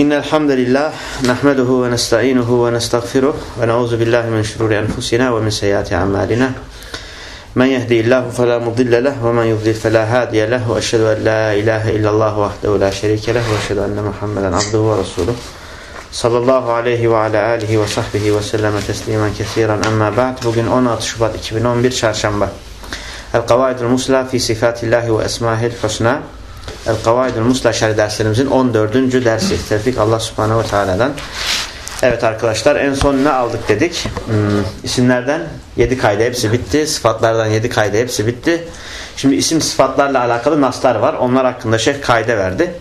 إن الحمد لله نحمده ونستعينه ونستغفره ونعوذ بالله من شرور أنفسنا ومن سيئات أعمالنا. من يهدي الله فلا مضل له ومن يضلل فلا هادي له وأشهد أن لا إله إلا الله وحده لا شريك له وأشهد أن محمدا عبده ورسوله. صلى الله عليه وعلى آله وصحبه وسلم تسليما كثيرا. أما بعد bugün 16 Şubat 2011 Çarşamba El-Kavaidul Musla fi Sifatillahi ve Esmahil Husna El-Kavaidul Musla şerh derslerimizin 14. dersi. Tevfik Allah Subhanahu ve Teala'dan. Evet arkadaşlar en son ne aldık dedik? Hmm, isimlerden 7 kaydı hepsi bitti. Sıfatlardan 7 kaydı hepsi bitti. Şimdi isim sıfatlarla alakalı naslar var. Onlar hakkında şeyh kayda verdi.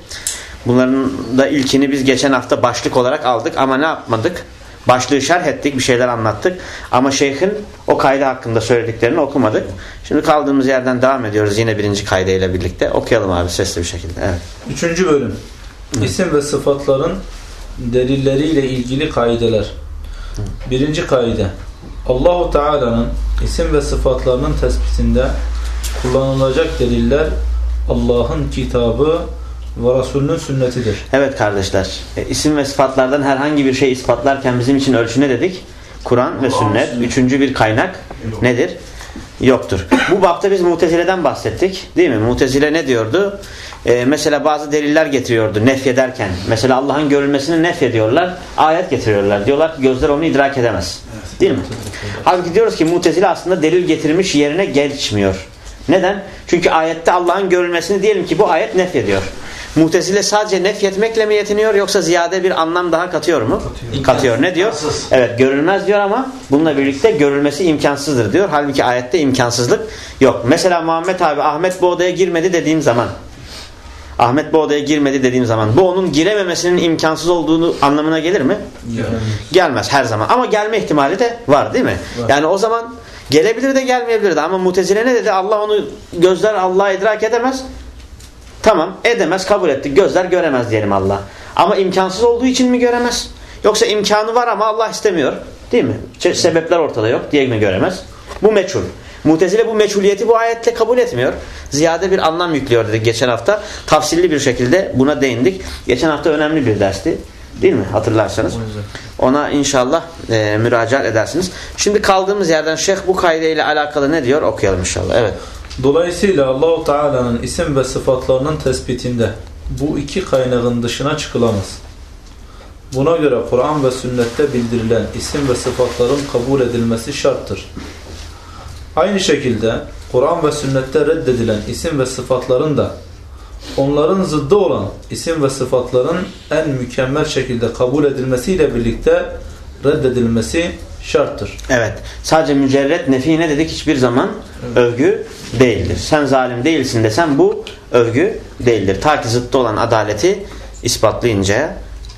Bunların da ilkini biz geçen hafta başlık olarak aldık ama ne yapmadık? Başlığı şerh ettik, bir şeyler anlattık. Ama şeyhin o kaydı hakkında söylediklerini okumadık. Şimdi kaldığımız yerden devam ediyoruz yine birinci kaydıyla birlikte. Okuyalım abi sesli bir şekilde. Evet. Üçüncü bölüm. İsim ve sıfatların delilleriyle ilgili kaideler. Birinci kaide. Allahu Teala'nın isim ve sıfatlarının tespitinde kullanılacak deliller Allah'ın kitabı ve Resulünün sünnetidir. Evet kardeşler. E, isim ve sıfatlardan herhangi bir şey ispatlarken bizim için ölçü ne dedik? Kur'an ve sünnet. Üçüncü bir kaynak nedir? Yoktur. Bu bapta biz mutezileden bahsettik. Değil mi? Mutezile ne diyordu? Ee, mesela bazı deliller getiriyordu nefyederken. Mesela Allah'ın görülmesini nefyediyorlar. Ayet getiriyorlar. Diyorlar ki gözler onu idrak edemez. Değil mi? Halbuki diyoruz ki mutezile aslında delil getirmiş yerine geçmiyor. Neden? Çünkü ayette Allah'ın görülmesini diyelim ki bu ayet nefyediyor. Mutezile sadece nefyetmekle mi yetiniyor yoksa ziyade bir anlam daha katıyor mu? Katıyor. katıyor. Ne diyor? Evet görülmez diyor ama bununla birlikte görülmesi imkansızdır diyor. Halbuki ayette imkansızlık yok. Mesela Muhammed abi Ahmet bu odaya girmedi dediğim zaman Ahmet bu odaya girmedi dediğim zaman bu onun girememesinin imkansız olduğunu anlamına gelir mi? Gelmez. Gelmez her zaman. Ama gelme ihtimali de var değil mi? Var. Yani o zaman gelebilir de gelmeyebilir de ama mutezile ne dedi? Allah onu gözler Allah'a idrak edemez. Tamam edemez kabul ettik. Gözler göremez diyelim Allah. Ama imkansız olduğu için mi göremez? Yoksa imkanı var ama Allah istemiyor. Değil mi? Sebepler ortada yok diye mi göremez? Bu meçhul. Mutezile bu meçhuliyeti bu ayetle kabul etmiyor. Ziyade bir anlam yüklüyor dedik geçen hafta. Tafsilli bir şekilde buna değindik. Geçen hafta önemli bir dersti. Değil mi? Hatırlarsanız. Ona inşallah e, müracaat edersiniz. Şimdi kaldığımız yerden şeyh bu kaydeyle alakalı ne diyor? Okuyalım inşallah. Evet. Dolayısıyla Allahu Teala'nın isim ve sıfatlarının tespitinde bu iki kaynağın dışına çıkılamaz. Buna göre Kur'an ve sünnette bildirilen isim ve sıfatların kabul edilmesi şarttır. Aynı şekilde Kur'an ve sünnette reddedilen isim ve sıfatların da onların zıddı olan isim ve sıfatların en mükemmel şekilde kabul edilmesiyle birlikte reddedilmesi şarttır. Evet. Sadece mücerret nefi ne dedik hiçbir zaman evet. övgü değildir. Sen zalim değilsin desen bu övgü değildir. Ta ki zıttı olan adaleti ispatlayıncaya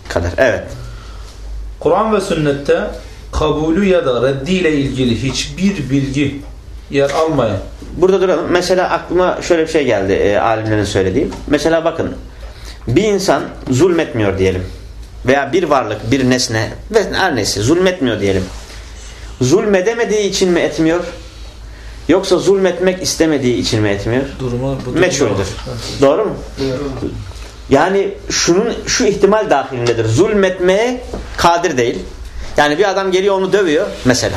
kadar. Evet. Kur'an ve sünnette kabulü ya da reddiyle ilgili hiçbir bilgi yer almayan. Burada duralım. Mesela aklıma şöyle bir şey geldi e, alimlerin söylediği. Mesela bakın bir insan zulmetmiyor diyelim. Veya bir varlık, bir nesne ve her neyse zulmetmiyor diyelim. Zulmedemediği için mi etmiyor? Yoksa zulmetmek istemediği için mi etmiyor? Durumu, bu Meçhuldür. Doğru mu? Doğru. Yani şunun şu ihtimal dahilindedir. Zulmetmeye kadir değil. Yani bir adam geliyor onu dövüyor mesela.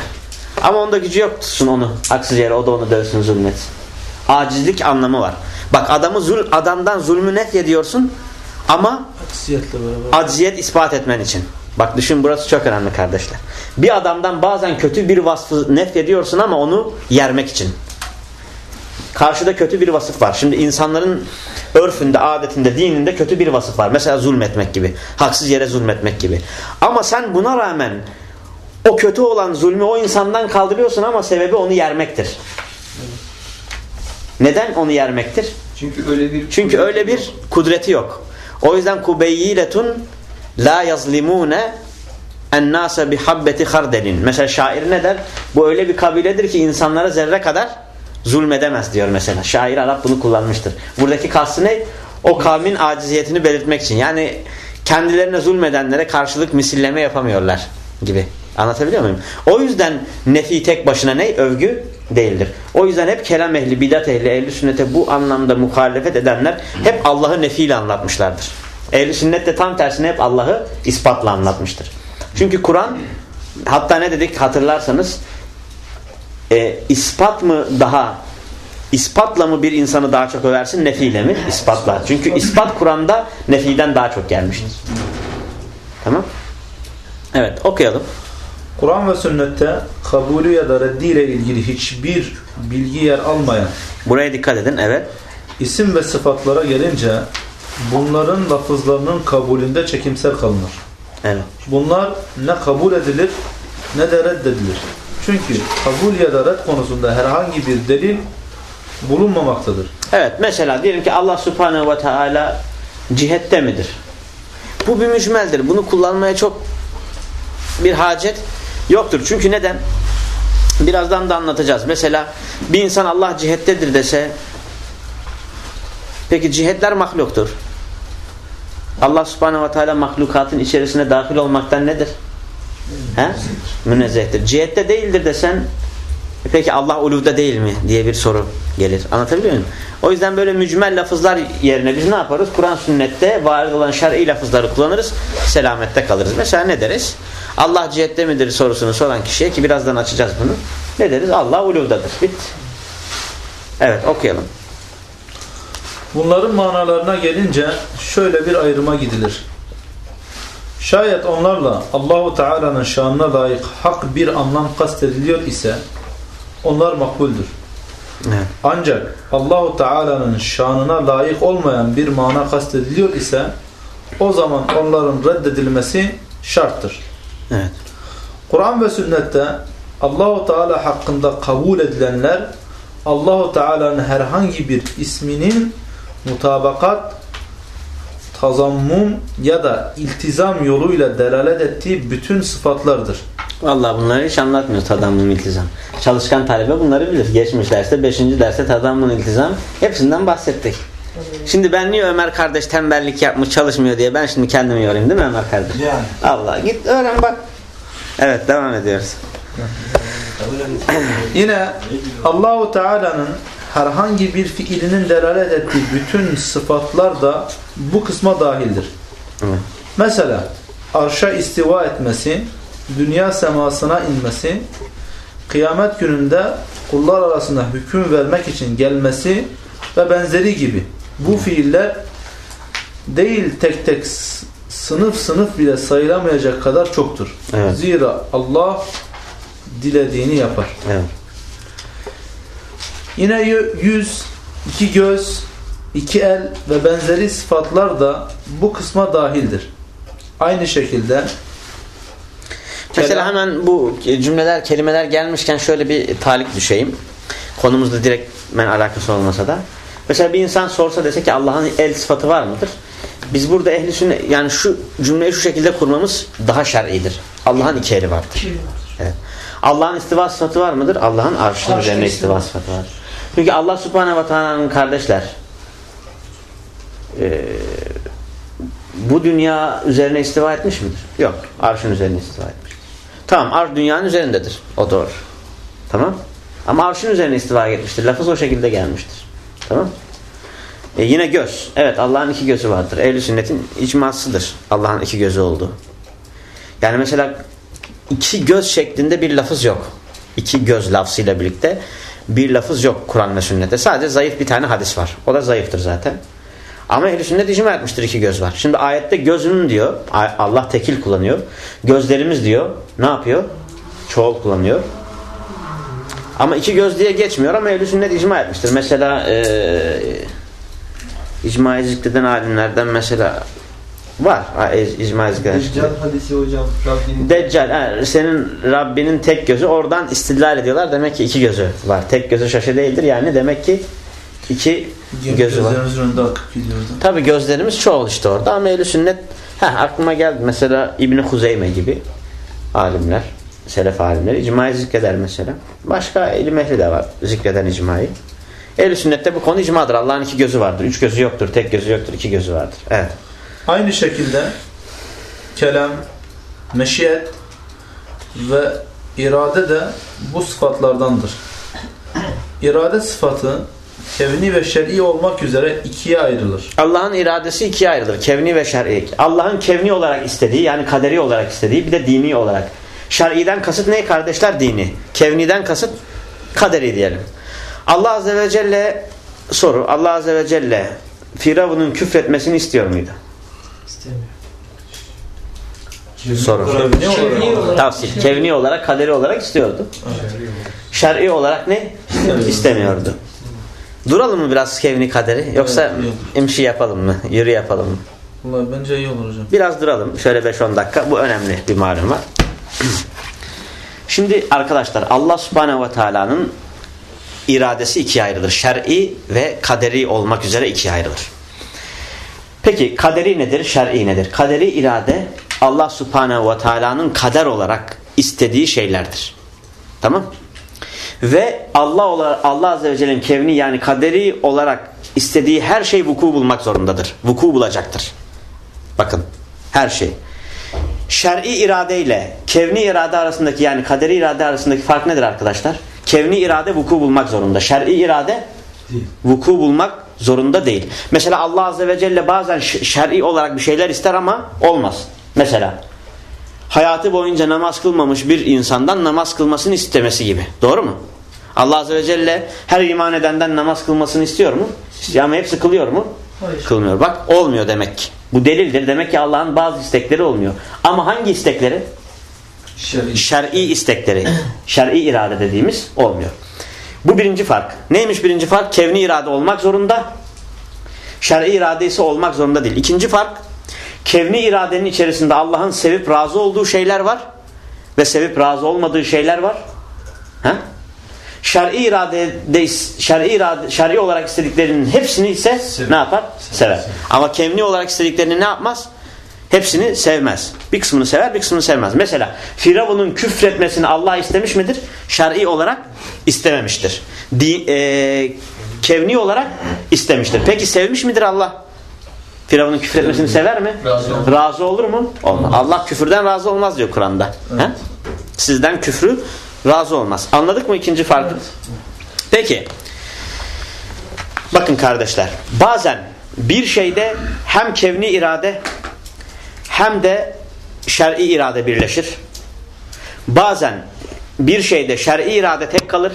Ama onda gücü yok tutsun onu. Haksız yere o da onu dövsün zulmetsin. Acizlik anlamı var. Bak adamı zul, adamdan zulmü nef ediyorsun ama acziyet ispat etmen için. Bak düşün burası çok önemli kardeşler. Bir adamdan bazen kötü bir vasfı nef ediyorsun ama onu yermek için. Karşıda kötü bir vasıf var. Şimdi insanların örfünde, adetinde, dininde kötü bir vasıf var. Mesela zulmetmek gibi. Haksız yere zulmetmek gibi. Ama sen buna rağmen o kötü olan zulmü o insandan kaldırıyorsun ama sebebi onu yermektir. Neden onu yermektir? Çünkü öyle bir Çünkü öyle bir kudreti yok. O yüzden kubeyyiletun la yazlimune ennâse bihabbeti hardelin. Mesela şair ne der? Bu öyle bir kabiledir ki insanlara zerre kadar zulmedemez diyor mesela. Şair Arap bunu kullanmıştır. Buradaki kastı ne? O kavmin aciziyetini belirtmek için. Yani kendilerine zulmedenlere karşılık misilleme yapamıyorlar gibi. Anlatabiliyor muyum? O yüzden nefi tek başına ne? Övgü değildir. O yüzden hep kelam ehli, bidat ehli, ehli sünnete bu anlamda muhalefet edenler hep Allah'ı nefiyle anlatmışlardır. Ehl-i sünnet de tam tersine hep Allah'ı ispatla anlatmıştır. Çünkü Kur'an hatta ne dedik hatırlarsanız e, ispat mı daha ispatla mı bir insanı daha çok översin nefiyle mi? İspatla. Çünkü ispat Kur'an'da nefiden daha çok gelmiştir. Tamam. Evet okuyalım. Kur'an ve sünnette kabulü ya da reddiyle ilgili hiçbir bilgi yer almayan Buraya dikkat edin. Evet. isim ve sıfatlara gelince bunların lafızlarının kabulünde çekimsel kalınır. Evet. Bunlar ne kabul edilir ne de reddedilir. Çünkü kabul ya da red konusunda herhangi bir delil bulunmamaktadır. Evet mesela diyelim ki Allah subhanehu ve teala cihette midir? Bu bir mücmeldir. Bunu kullanmaya çok bir hacet yoktur. Çünkü neden? Birazdan da anlatacağız. Mesela bir insan Allah cihettedir dese peki cihetler mahluktur. Allah subhanehu ve teala mahlukatın içerisine dahil olmaktan nedir? He? Münezzehtir. Cihette değildir desen e peki Allah uluvda değil mi diye bir soru gelir. Anlatabiliyor muyum? O yüzden böyle mücmel lafızlar yerine biz ne yaparız? Kur'an sünnette varid olan şer'i lafızları kullanırız. Selamette kalırız. Mesela ne deriz? Allah cihette midir sorusunu soran kişiye ki birazdan açacağız bunu. Ne deriz? Allah uluvdadır. Bit. Evet okuyalım. Bunların manalarına gelince şöyle bir ayrıma gidilir. Şayet onlarla Allahu Teala'nın şanına layık hak bir anlam kastediliyor ise onlar makbuldür. Evet. Ancak Allahu Teala'nın şanına layık olmayan bir mana kastediliyor ise o zaman onların reddedilmesi şarttır. Evet. Kur'an ve sünnette Allahu Teala hakkında kabul edilenler Allahu Teala'nın herhangi bir isminin mutabakat, tazammum ya da iltizam yoluyla delalet ettiği bütün sıfatlardır. Vallahi bunları hiç anlatmıyor tadammum iltizam. Çalışkan talebe bunları bilir. Geçmiş derste 5. derste tadammum iltizam hepsinden bahsettik. Şimdi ben niye Ömer kardeş tembellik yapmış çalışmıyor diye ben şimdi kendimi yorayım değil mi Ömer kardeş? Yani. Allah git öğren bak. Evet devam ediyoruz. Yine Allahu Teala'nın herhangi bir fiilinin delalet ettiği bütün sıfatlar da bu kısma dahildir. Evet. Mesela arşa istiva etmesi, dünya semasına inmesi, kıyamet gününde kullar arasında hüküm vermek için gelmesi ve benzeri gibi bu fiiller değil tek tek sınıf sınıf bile sayılamayacak kadar çoktur. Evet. Zira Allah dilediğini yapar. Evet. Yine yü- yüz, iki göz, iki el ve benzeri sıfatlar da bu kısma dahildir. Aynı şekilde Mesela hemen bu cümleler, kelimeler gelmişken şöyle bir talik düşeyim. Konumuzda direkt ben alakası olmasa da. Mesela bir insan sorsa dese ki Allah'ın el sıfatı var mıdır? Biz burada ehli sünnet yani şu cümleyi şu şekilde kurmamız daha şer'idir. Allah'ın iki eli vardır. Evet. Allah'ın istiva sıfatı var mıdır? Allah'ın arşının Arşın üzerine istiva. sıfatı var. Çünkü Allah subhanehu ve teala'nın kardeşler eee, bu dünya üzerine istiva etmiş midir? Yok. Arşın üzerine istiva etmiş. Tamam arş dünyanın üzerindedir. O doğru. Tamam. Ama arşın üzerine istiva etmiştir. Lafız o şekilde gelmiştir. Tamam. E yine göz. Evet Allah'ın iki gözü vardır. Ehl-i sünnetin icmasıdır. Allah'ın iki gözü olduğu. Yani mesela iki göz şeklinde bir lafız yok. İki göz lafzıyla birlikte bir lafız yok Kur'an ve sünnette. Sadece zayıf bir tane hadis var. O da zayıftır zaten. Ama ehl-i sünnet icma etmiştir iki göz var. Şimdi ayette gözünün diyor. Allah tekil kullanıyor. Gözlerimiz diyor. Ne yapıyor? Çoğul kullanıyor. Ama iki göz diye geçmiyor ama ehl-i sünnet icma etmiştir. Mesela eee icma zikreden alimlerden mesela var. İcma zikreden. Deccal hadisi hocam Rabbinin Deccal senin Rabbinin tek gözü oradan istidlal ediyorlar. Demek ki iki gözü var. Tek gözü şaşı değildir yani. Demek ki iki gözü var. Tabi gözlerimiz çoğul işte orada ama ehl sünnet ha aklıma geldi mesela İbni Huzeyme gibi alimler, selef alimleri icmayı zikreder mesela. Başka ilim ehli de var zikreden icmayı. ehl sünnette bu konu icmadır. Allah'ın iki gözü vardır. Üç gözü yoktur. Tek gözü yoktur. iki gözü vardır. Evet. Aynı şekilde kelam, meşiyet ve irade de bu sıfatlardandır. İrade sıfatı kevni ve şer'i olmak üzere ikiye ayrılır. Allah'ın iradesi ikiye ayrılır. Kevni ve şer'i. Allah'ın kevni olarak istediği yani kaderi olarak istediği bir de dini olarak. Şer'iden kasıt ne kardeşler? Dini. Kevniden kasıt kaderi diyelim. Allah Azze ve Celle soru. Allah Azze ve Celle Firavun'un küfretmesini istiyor muydu? İstemiyor. Soru. Kevni olarak. Tavsiye. Kevni olarak, kaderi olarak istiyordu. Şer'i olarak ne? İstemiyordu. Duralım mı biraz kevni kaderi? Yoksa Evet, imşi yapalım mı? Yürü yapalım mı? Vallahi bence iyi olur hocam. Biraz duralım. Şöyle 5-10 dakika. Bu önemli bir malumat. Şimdi arkadaşlar Allah subhanehu ve teala'nın iradesi ikiye ayrılır. Şer'i ve kaderi olmak üzere ikiye ayrılır. Peki kaderi nedir? Şer'i nedir? Kaderi irade Allah subhanehu ve teala'nın kader olarak istediği şeylerdir. Tamam? Ve Allah olarak Allah azze ve celle'nin kevni yani kaderi olarak istediği her şey vuku bulmak zorundadır. Vuku bulacaktır. Bakın her şey. Şer'i irade ile kevni irade arasındaki yani kaderi irade arasındaki fark nedir arkadaşlar? Kevni irade vuku bulmak zorunda. Şer'i irade vuku bulmak zorunda değil. Mesela Allah Azze ve Celle bazen şer'i olarak bir şeyler ister ama olmaz. Mesela hayatı boyunca namaz kılmamış bir insandan namaz kılmasını istemesi gibi. Doğru mu? Allah Azze ve Celle her iman edenden namaz kılmasını istiyor mu? İstiyor Ama hepsi kılıyor mu? Hayır. Kılmıyor. Bak olmuyor demek ki. Bu delildir. Demek ki Allah'ın bazı istekleri olmuyor. Ama hangi istekleri? Şer'i. Şer'i istekleri. Şer'i irade dediğimiz olmuyor. Bu birinci fark. Neymiş birinci fark? Kevni irade olmak zorunda. Şer'i irade ise olmak zorunda değil. İkinci fark. Kevni iradenin içerisinde Allah'ın sevip razı olduğu şeyler var. Ve sevip razı olmadığı şeyler var. Ha? Şer'i irade şer'i irade şer'i olarak istediklerinin hepsini ise ne yapar? Sever. Ama kevni olarak istediklerini ne yapmaz? Hepsini sevmez. Bir kısmını sever, bir kısmını sevmez. Mesela Firavun'un küfretmesini Allah istemiş midir? Şer'i olarak istememiştir. Di, e, kevni olarak istemiştir. Peki sevmiş midir Allah? Firavun'un küfretmesini sever mi? Razı olur. Razı olur mu? Olmaz. Allah küfürden razı olmaz diyor Kur'an'da. He? Sizden küfrü razı olmaz. Anladık mı ikinci farkı? Peki. Bakın kardeşler. Bazen bir şeyde hem kevni irade hem de şer'i irade birleşir. Bazen bir şeyde şer'i irade tek kalır.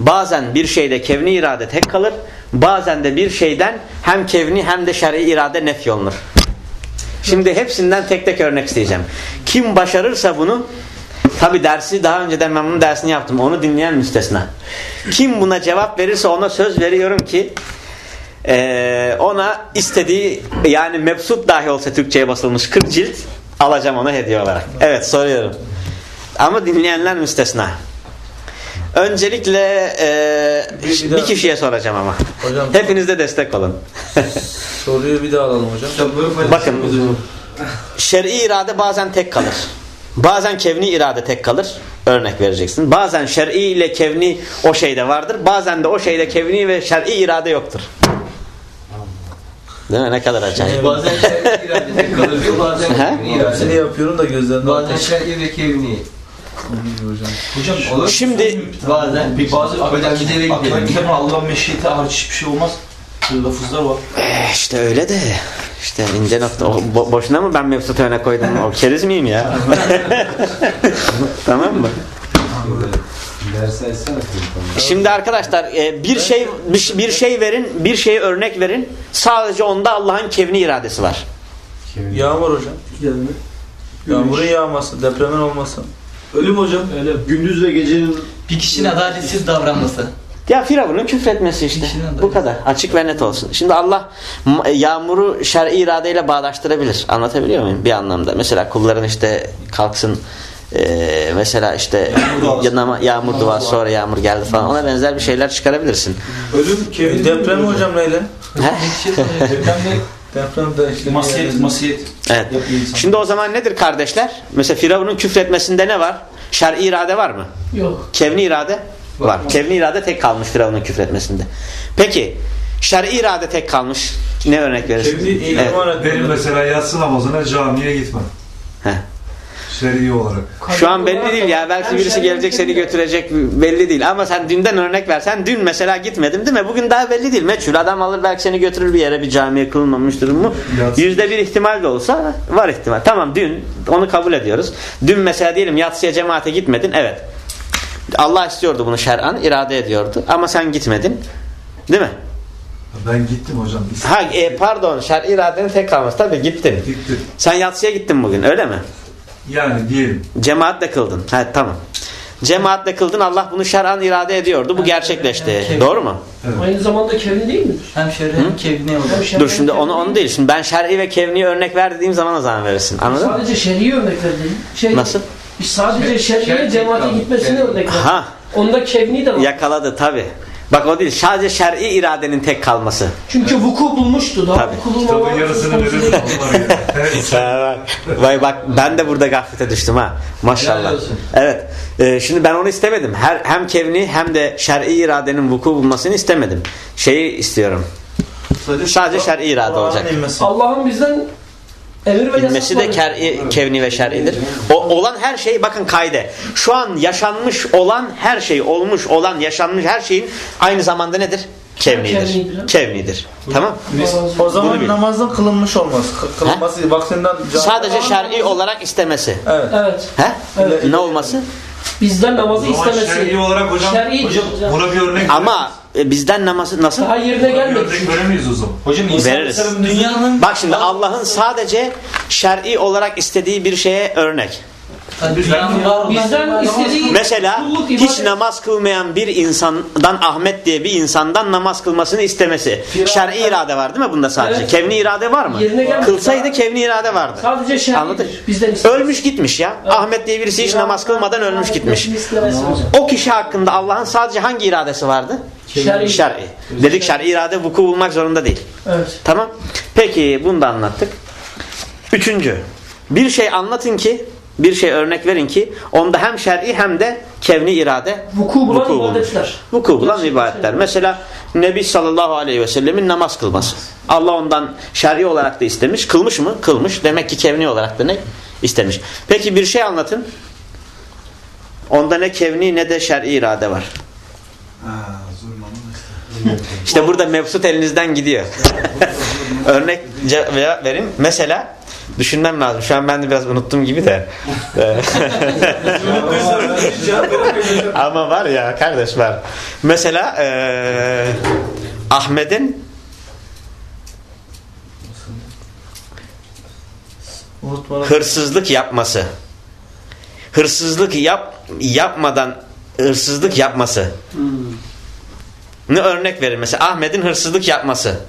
Bazen bir şeyde kevni irade tek kalır. Bazen de bir şeyden hem kevni hem de şer'i irade nefyolunur. Şimdi hepsinden tek tek örnek isteyeceğim. Kim başarırsa bunu Tabi dersi daha önceden ben bunun dersini yaptım. Onu dinleyen müstesna. Kim buna cevap verirse ona söz veriyorum ki eee, ona istediği yani mebsut dahi olsa Türkçe'ye basılmış 40 cilt alacağım ona hediye olarak. Evet soruyorum. Ama dinleyenler müstesna. Öncelikle eee, Bir- bir kişiye soracağım ama. Hocam Hepiniz de destek olun. soruyu bir daha alalım hocam. Bakın şer'i irade bazen tek kalır. Bazen kevni irade tek kalır. Örnek vereceksin. Bazen şer'i ile kevni o şeyde vardır. Bazen de o şeyde kevni ve şer'i irade yoktur. Değil mi? Ne kadar acayip. Bazen şer'i irade tek kalır diyor, bazen kevni Hepsini irade. yapıyorum da gözlerinden Bazen şer'i ve kevni. hocam. Hocam Olur. Şimdi Bazen Peki, bazı gidelim Aklıma gidelim. kitabın Allah'ın meşiyeti hariç hiçbir şey olmaz. Lafızlar var. eh, işte öyle de işte ince nokta. O, bo- boşuna mı ben Mevsut öne koydum? O keriz miyim ya? tamam mı? Şimdi arkadaşlar e, bir şey bir- şey verin, bir şeye örnek verin. Sadece onda Allah'ın kevni iradesi var. Yağmur hocam. Yağmurun yağması, depremin olması. Ölüm hocam. Öyle. Gündüz ve gecenin Bir kişinin adaletsiz davranması. Ya Firavun'un küfretmesi işte. Bu kadar. Açık ve net olsun. Şimdi Allah m- yağmuru şer'i iradeyle bağdaştırabilir. Anlatabiliyor muyum? Bir anlamda. Mesela kulların işte kalksın eee, mesela işte yanama, yağmur duası sonra yağmur geldi falan. Ona benzer bir şeyler çıkarabilirsin. ölüm E, kevni. deprem hocam neyle? He? Depremde Deprem de işte masiyet, masiyet Evet. Şimdi o zaman nedir kardeşler? Mesela Firavun'un küfretmesinde ne var? Şer'i irade var mı? Yok. Kevni irade var. Kevni irade tek kalmış Firavun'un küfretmesinde. Peki şer'i irade tek kalmış. Ne örnek verirsin? Kevni Evet. iman etmeleri. Benim mesela yatsı namazına camiye gitmem. Heh. Şer'i olarak. Şu an belli değil ya. Belki birisi gelecek seni götürecek belli değil. Ama sen dünden örnek versen dün mesela gitmedim değil mi? Bugün daha belli değil. Meçhul adam alır belki seni götürür bir yere bir camiye kılınmamış durumu. Yatsı. Yüzde bir ihtimal de olsa var ihtimal. Tamam dün onu kabul ediyoruz. Dün mesela diyelim yatsıya cemaate gitmedin. Evet. Allah istiyordu bunu şer'an irade ediyordu. Ama sen gitmedin. Değil mi? Ben gittim hocam. Ha e, pardon şer'i iradenin tek kalması. Tabii gittin. Gittim. Sen yatsıya gittin bugün öyle mi? Yani diyelim. Cemaatle kıldın. Ha tamam. Cemaatle kıldın Allah bunu şer'an irade ediyordu. Bu gerçekleşti. Evet. Doğru mu? Aynı zamanda kevni değil midir? Hem şerri hem kevni olur. Şer'i Dur şimdi onu onu değil. Şimdi ben şer'i ve kevniye örnek ver dediğim zaman o zaman verirsin. Anladın mı? Sadece şer'i örnek verdim. Şey, Nasıl? Sadece şer'iye şer'i cemaate gitmesini Şer'i. örnek verdim. Onda kevni de var. yakaladı tabi. Bak o değil. Sadece şer'i iradenin tek kalması. Çünkü vuku bulmuştu. Daha Tabii. vuku bulmama Kitabın yarısını bak. Vay bak ben de burada gaflete düştüm ha. Maşallah. Evet. Ee, şimdi ben onu istemedim. Her, hem kevni hem de şer'i iradenin vuku bulmasını istemedim. Şeyi istiyorum. Sadece şer'i irade olacak. Allah'ın bizden İnmesi de ker'i, kevni ve şer'idir. O olan her şey bakın kaide. Şu an yaşanmış olan her şey, olmuş olan, yaşanmış her şeyin aynı zamanda nedir? Kevnidir. Kevnidir. Tamam? O zaman namazın kılınmış olması. kı- Kılınması vaktinden Sadece şer'i olarak istemesi. Evet. Evet. He? Evet. Ne olması? Bizden namazı istemesi. şer'i olarak hocam, Şer'i hocam hocam. buna bir örnek Ama e, bizden namazı nasıl? Daha yerine gelmedi örnek veremeyiz o zaman. Hocam Veririz. Dünyanın Bak şimdi Allah'ın sadece şer'i olarak istediği bir şeye örnek. Bizden istediği Mesela hiç namaz kılmayan bir insandan Ahmet diye bir insandan namaz kılmasını istemesi. Şer'i irade var değil mi bunda sadece? Evet. Kevni irade var mı? Kılsaydı kevni irade vardı. Sadece şer'idir. Anladın? Bizden. Ölmüş gitmiş ya. Ahmet diye birisi hiç namaz kılmadan ölmüş gitmiş. O kişi hakkında Allah'ın sadece hangi iradesi vardı? Şer'i. Şer'i. Dedik şer'i irade vuku bulmak zorunda değil. Evet. Tamam. Peki bunu da anlattık. Üçüncü. Bir şey anlatın ki bir şey örnek verin ki onda hem şer'i hem de kevni irade Vuku bulan vuku bulmuş. ibadetler. Vuku bulan ibadetler. şey. Mesela Nebi sallallahu aleyhi ve sellemin namaz kılması. Allah ondan şer'i olarak da istemiş. Kılmış mı? Kılmış. Demek ki kevni olarak da ne? İstemiş. Peki bir şey anlatın. Onda ne kevni ne de şer'i irade var. İşte. Burada mevsut elinizden gidiyor. Örnek veya verin. Mesela düşünmem lazım. Şu an ben de biraz unuttum gibi de. Ama var ya kardeş var. Mesela eee Ahmet'in hırsızlık yapması. Hırsızlık yap yapmadan hırsızlık yapması. Ne örnek verir mesela Ahmet'in hırsızlık yapması.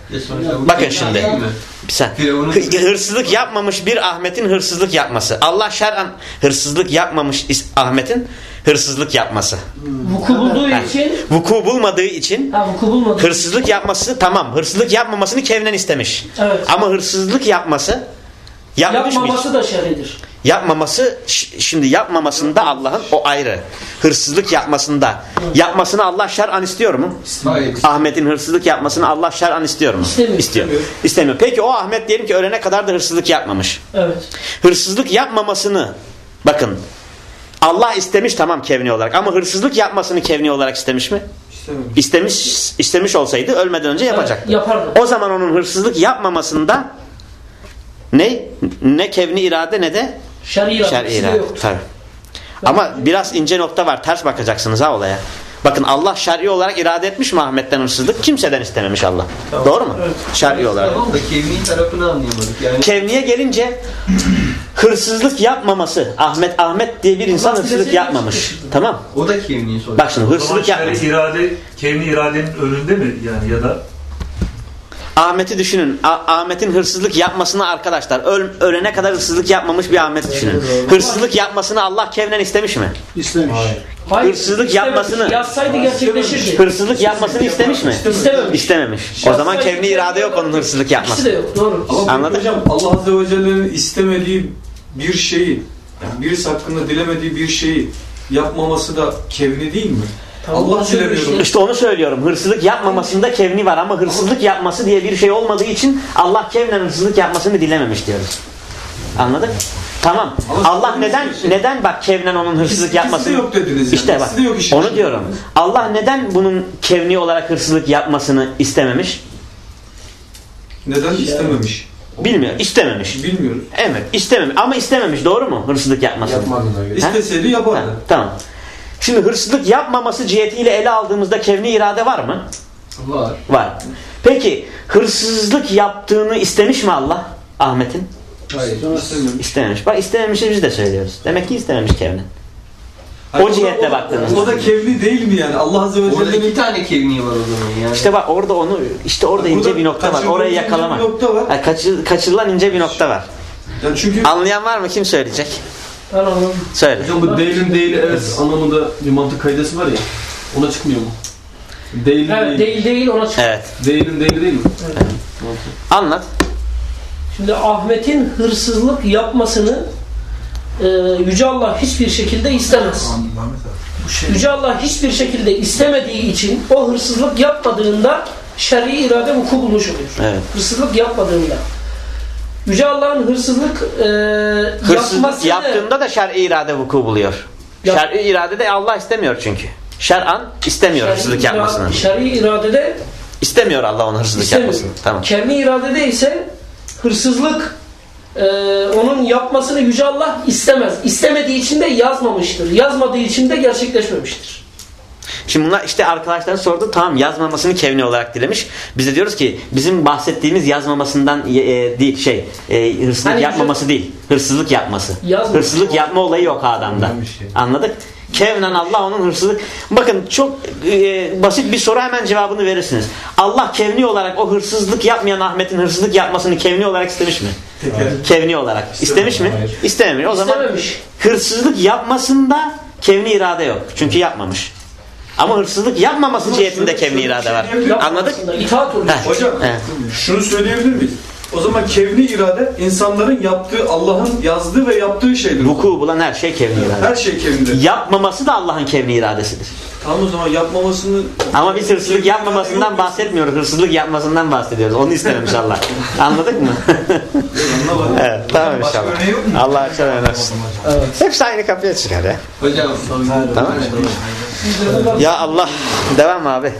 Bakın şimdi. Sen hırsızlık yapmamış bir Ahmet'in hırsızlık yapması. Allah şer'an hırsızlık yapmamış Ahmet'in hırsızlık yapması. Vuku bulduğu Ha. için Vuku bulmadığı için ha vuku bulmadı. hırsızlık yapması tamam. Hırsızlık yapmamasını kevnen istemiş. Evet. Ama hırsızlık yapması yapmış mı? Yapmaması da şer'idir. Yapmaması şimdi yapmamasında Allah'ın o ayrı. Hırsızlık yapmasında. Yapmasını Allah şer'an istiyor mu? Hayır. Ahmet'in hırsızlık yapmasını Allah şer'an istiyor mu? İstemiyor. İstiyor. İstemiyor. Peki o Ahmet diyelim ki ölene kadar da hırsızlık yapmamış. Evet. Hırsızlık yapmamasını bakın Allah istemiş tamam kevni olarak ama hırsızlık yapmasını kevni olarak istemiş mi? İstemiş istemiş olsaydı ölmeden önce yapacaktı. Evet, yapardı. O zaman onun hırsızlık yapmamasında ne ne kevni irade ne de Şer'i irade. şer'i ikisi de irade. yoktur. Tabii. Ama biraz ince nokta var. Ters bakacaksınız ha olaya. Bakın Allah şer'i olarak irade etmiş mi Ahmet'ten hırsızlık? Kimseden istememiş Allah. Doğru mu? Şer'i olarak. Tamam da kevni tarafını anlayamadık. Yani Kevniye gelince hırsızlık yapmaması. Ahmet Ahmet diye bir insan hırsızlık yapmamış. Tamam. o da kevniyi soruyor. Bak şimdi hırsızlık yapmamış. şer'i irade, kevni iradenin önünde mi yani ya da Ahmet'i düşünün. Ahmet'in hırsızlık yapmasını arkadaşlar öl ölene kadar hırsızlık yapmamış bir Ahmet düşünün. Hırsızlık yapmasını Allah kevnen istemiş mi? İstemiş. Hayır, Hırsızlık istememiş. yapmasını- Yazsaydı gerçekleşirdi. Hırsızlık yapmasını istemiş mi? İstememiş. İstememiş. O zaman kevni irade yok onun hırsızlık İkisi yapması. de yok. Doğru. Ama Anladın? hocam Allah Azze ve Celle'nin istemediği bir şeyi, yani birisi hakkında dilemediği bir şeyi yapmaması da kevni değil mi? Allah dilemiyorum. İşte onu söylüyorum. Hırsızlık yapmamasında kevni var ama hırsızlık yapması diye bir şey olmadığı için Allah kevnen hırsızlık yapmasını dilememiş diyoruz. Anladık? Tamam. Ama Allah neden şey. neden bak kevnen onun hırsızlık yapmasını yok dediniz yani. İşte bak. Yok işin Onu diyorum. Allah neden bunun kevni olarak hırsızlık yapmasını istememiş? Neden istememiş? Bilmiyor. İstememiş. Bilmiyoruz. Evet, istememiş. Ama istememiş. Doğru mu? Hırsızlık yapmasını. Yapmadığına göre. İsteseydi Ha, yapardı. tamam. Şimdi hırsızlık yapmaması cihetiyle ele aldığımızda kevni irade var mı? Var. Var. Peki hırsızlık yaptığını istemiş mi Allah Ahmet'in? Hayır. İstememiş. İstememiş. Bak istememişi biz de söylüyoruz. Demek ki istememiş kevni. Hayır, O cihetle baktığınızda. O da kevni değil mi yani? Allah Azze ve Orada iki tane kevni var o zaman yani. İşte bak orada onu işte orada Burada ince bir nokta var. Orayı yakalama. var. Kaçır- kaçırılan ince bir nokta var. yani çünkü Anlayan var mı? Kim söyleyecek? Ben anladım. Söyle. Hocam bu değilin değili evet anlamında bir mantık kaidesi var ya. Ona çıkmıyor mu? Değilin Evet, değil. değil değil ona çık. Evet. Değilin değili değil mi? Anlat. Şimdi Ahmet'in hırsızlık yapmasını e, Yüce Allah hiçbir şekilde istemez. Yüce Allah hiçbir şekilde istemediği için o hırsızlık yapmadığında şer'i irade vuku bulmuş oluyor. Evet. Hırsızlık yapmadığında. Yüce Allah'ın hırsızlık e, Hırsızlık yapmasını yaptığında da şer'i irade vuku buluyor. Yap- Şer'i irade de Allah istemiyor çünkü. Şer'an istemiyor şer'i hırsızlık yapmasını. Şer'i iradede İstemiyor Allah onun hırsızlık istemiyor. yapmasını. Tamam. Kevni iradede ise hırsızlık e, onun yapmasını Yüce Allah istemez. İstemediği için de yazmamıştır. Yazmadığı için de gerçekleşmemiştir. Şimdi bunlar işte arkadaşlar sordu tamam yazmamasını kevni olarak dilemiş. Biz de diyoruz ki bizim bahsettiğimiz yazmamasından e, değil şey e, hırsızlık Hani yapmaması değil. Hırsızlık yapması. Yazmamış. Hırsızlık yapma olayı yok adamda. Anladık? Kevnen Allah onun hırsızlık. Bakın çok e, basit bir soru hemen cevabını verirsiniz. Allah kevni olarak o hırsızlık yapmayan Ahmet'in hırsızlık yapmasını kevni olarak istemiş mi? Kevni olarak. İstemiş mi? İstememiş. O zaman İstememiş. hırsızlık yapmasında kevni irade yok. Çünkü yapmamış. Ama hırsızlık yapmaması Ama cihetinde kevni irade şey var. miyim? Anladık? İtaat. Heh. hocam Evet. şunu söyleyebilir miyiz? O zaman kevni irade insanların yaptığı, Allah'ın yazdığı ve yaptığı şeydir. Vuku bulan her şey kevni irade. Her şey kevnidir. Yapmaması da Allah'ın kevni iradesidir. Tamam o zaman yapmamasını... Ama biz hırsızlık yapmamasından bahsetmiyoruz. Hırsızlık yapmasından bahsediyoruz. Onu istememiş Allah. Anladık mı? Evet. Tamam inşallah. Allah açar önersin. Hepsi aynı kapıya çıkar ya. Hocam. Tamam. Ya Allah. Devam abi.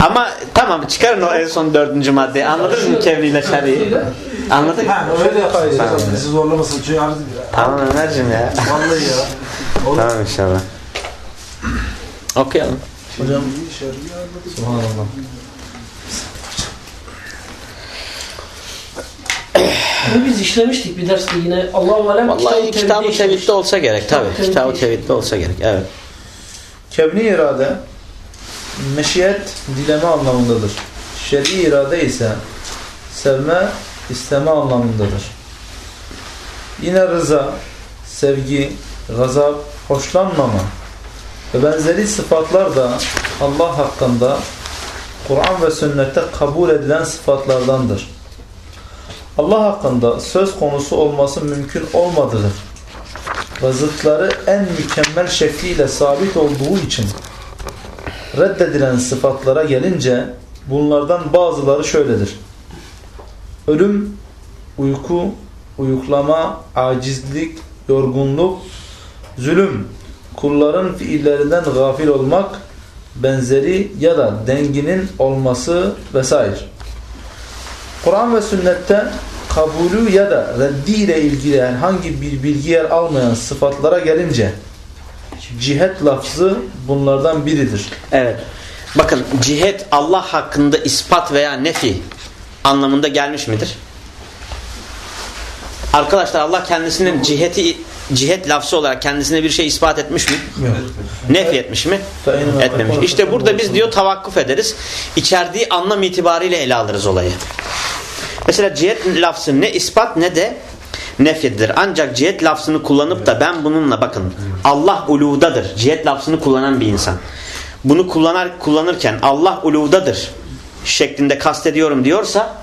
Ama tamam çıkarın o en son dördüncü maddeyi. Anladınız mı kevniyle şer'iyi? Anladık mı? Ha öyle yaparız. Bizi zorlamasın. Çünkü artık Tamam Ömer'cim ya. vallahi ya. Tamam inşallah. Okuyalım. Hocam Subhanallah. Bunu biz işlemiştik bir derste yine. Allahu alem Vallahi Kitab-ı Tevhid'de olsa gerek tabi. Kitab-ı tevhidde olsa gerek. Evet. Kevni irade meşiyet dileme anlamındadır. Şer'i irade ise sevme, isteme anlamındadır. Yine rıza, sevgi, gazap, hoşlanmama ve benzeri sıfatlar da Allah hakkında Kur'an ve sünnette kabul edilen sıfatlardandır. Allah hakkında söz konusu olması mümkün olmadığı ve zıtları en mükemmel şekliyle sabit olduğu için reddedilen sıfatlara gelince bunlardan bazıları şöyledir. Ölüm, uyku, uyuklama, acizlik, yorgunluk, zulüm, kulların fiillerinden gafil olmak, benzeri ya da denginin olması vesaire. Kur'an ve sünnette kabulü ya da reddi ile ilgili herhangi bir bilgi yer almayan sıfatlara gelince cihet lafzı bunlardan biridir. Evet. Bakın cihet Allah hakkında ispat veya nefi anlamında gelmiş midir? Arkadaşlar Allah kendisinin ciheti cihet lafzı olarak kendisine bir şey ispat etmiş mi? Nefi etmiş mi? Etmemiş. İşte burada biz diyor tavakkuf ederiz. İçerdiği anlam itibariyle ele alırız olayı. Mesela cihet lafzı ne ispat ne de nefyedilir. Ancak cihet lafzını kullanıp da ben bununla bakın Allah uludadır. Cihet lafzını kullanan bir insan. Bunu kullanar, kullanırken Allah uludadır şeklinde kastediyorum diyorsa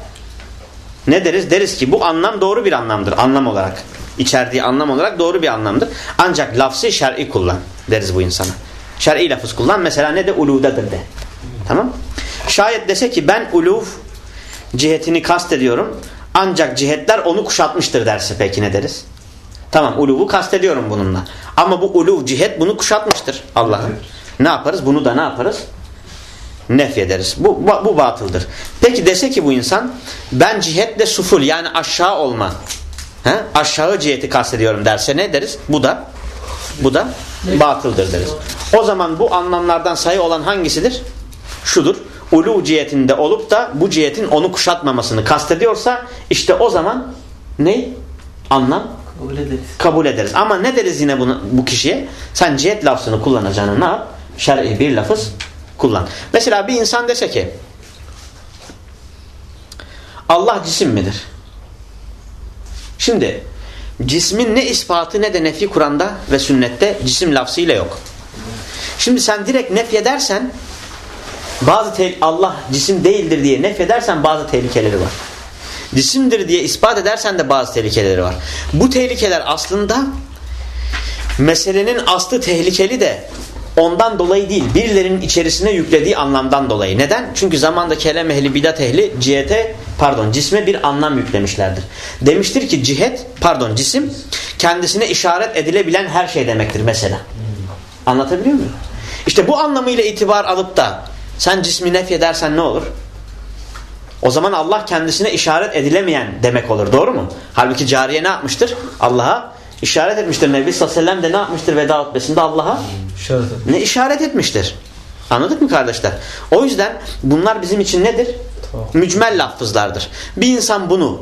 ne deriz? Deriz ki bu anlam doğru bir anlamdır. Anlam olarak. İçerdiği anlam olarak doğru bir anlamdır. Ancak lafzı şer'i kullan deriz bu insana. Şer'i lafız kullan. Mesela ne de uludadır de. Tamam Şayet dese ki ben uluv cihetini kastediyorum. Ancak cihetler onu kuşatmıştır derse peki ne deriz? Tamam uluvu kastediyorum bununla. Ama bu uluv cihet bunu kuşatmıştır Allah'ın. Ne yaparız? Bunu da ne yaparız? Nef ederiz. Bu, bu, bu batıldır. Peki dese ki bu insan ben cihetle suful yani aşağı olma he? aşağı ciheti kastediyorum derse ne deriz? Bu da bu da batıldır deriz. O zaman bu anlamlardan sayı olan hangisidir? Şudur. Ulu cihetinde olup da bu cihetin onu kuşatmamasını kastediyorsa işte o zaman ne? Anlam Kabul ederiz. kabul ederiz. Ama ne deriz yine bunu, bu kişiye? Sen cihet lafzını kullanacağını ne yap? Şer'i bir lafız kullan. Mesela bir insan dese ki Allah cisim midir? Şimdi cismin ne ispatı ne de nefi Kur'an'da ve sünnette cisim lafzıyla yok. Şimdi sen direkt nef edersen bazı Allah cisim değildir diye nef edersen bazı tehlikeleri var. Cisimdir diye ispat edersen de bazı tehlikeleri var. Bu tehlikeler aslında meselenin aslı tehlikeli de ondan dolayı değil. Birilerinin içerisine yüklediği anlamdan dolayı. Neden? Çünkü zamanda kelam ehli bidat ehli cihete pardon cisme bir anlam yüklemişlerdir. Demiştir ki cihet pardon cisim kendisine işaret edilebilen her şey demektir mesela. Anlatabiliyor muyum? İşte bu anlamıyla itibar alıp da sen cismi nef edersen ne olur? O zaman Allah kendisine işaret edilemeyen demek olur. Doğru mu? Halbuki cariye ne yapmıştır? Allah'a işaret etmiştir. Nebi sallallahu aleyhi ve sellem de ne yapmıştır veda hutbesinde Allah'a? İşaret. Ne işaret etmiştir? Anladık mı kardeşler? O yüzden bunlar bizim için nedir? Mücmel lafızlardır. Bir insan bunu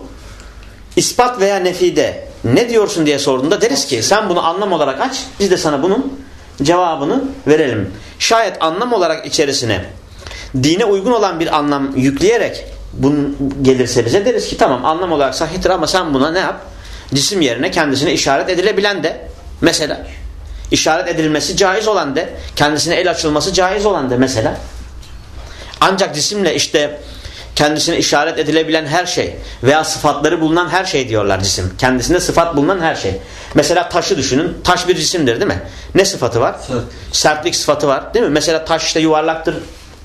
ispat veya nefide ne diyorsun diye sorduğunda deriz ki sen bunu anlam olarak aç biz de sana bunun cevabını verelim. Şayet anlam olarak içerisine dine uygun olan bir anlam yükleyerek bunun gelirse bize deriz ki tamam anlam olarak sahihtir ama sen buna ne yap? Cisim yerine kendisine işaret edilebilen de mesela işaret edilmesi caiz olan de kendisine el açılması caiz olan de mesela ancak cisimle işte kendisine işaret edilebilen her şey veya sıfatları bulunan her şey diyorlar cisim. Kendisinde sıfat bulunan her şey. Mesela taşı düşünün. Taş bir cisimdir değil mi? Ne sıfatı var? Sert. Sertlik sıfatı var değil mi? Mesela taş işte yuvarlaktır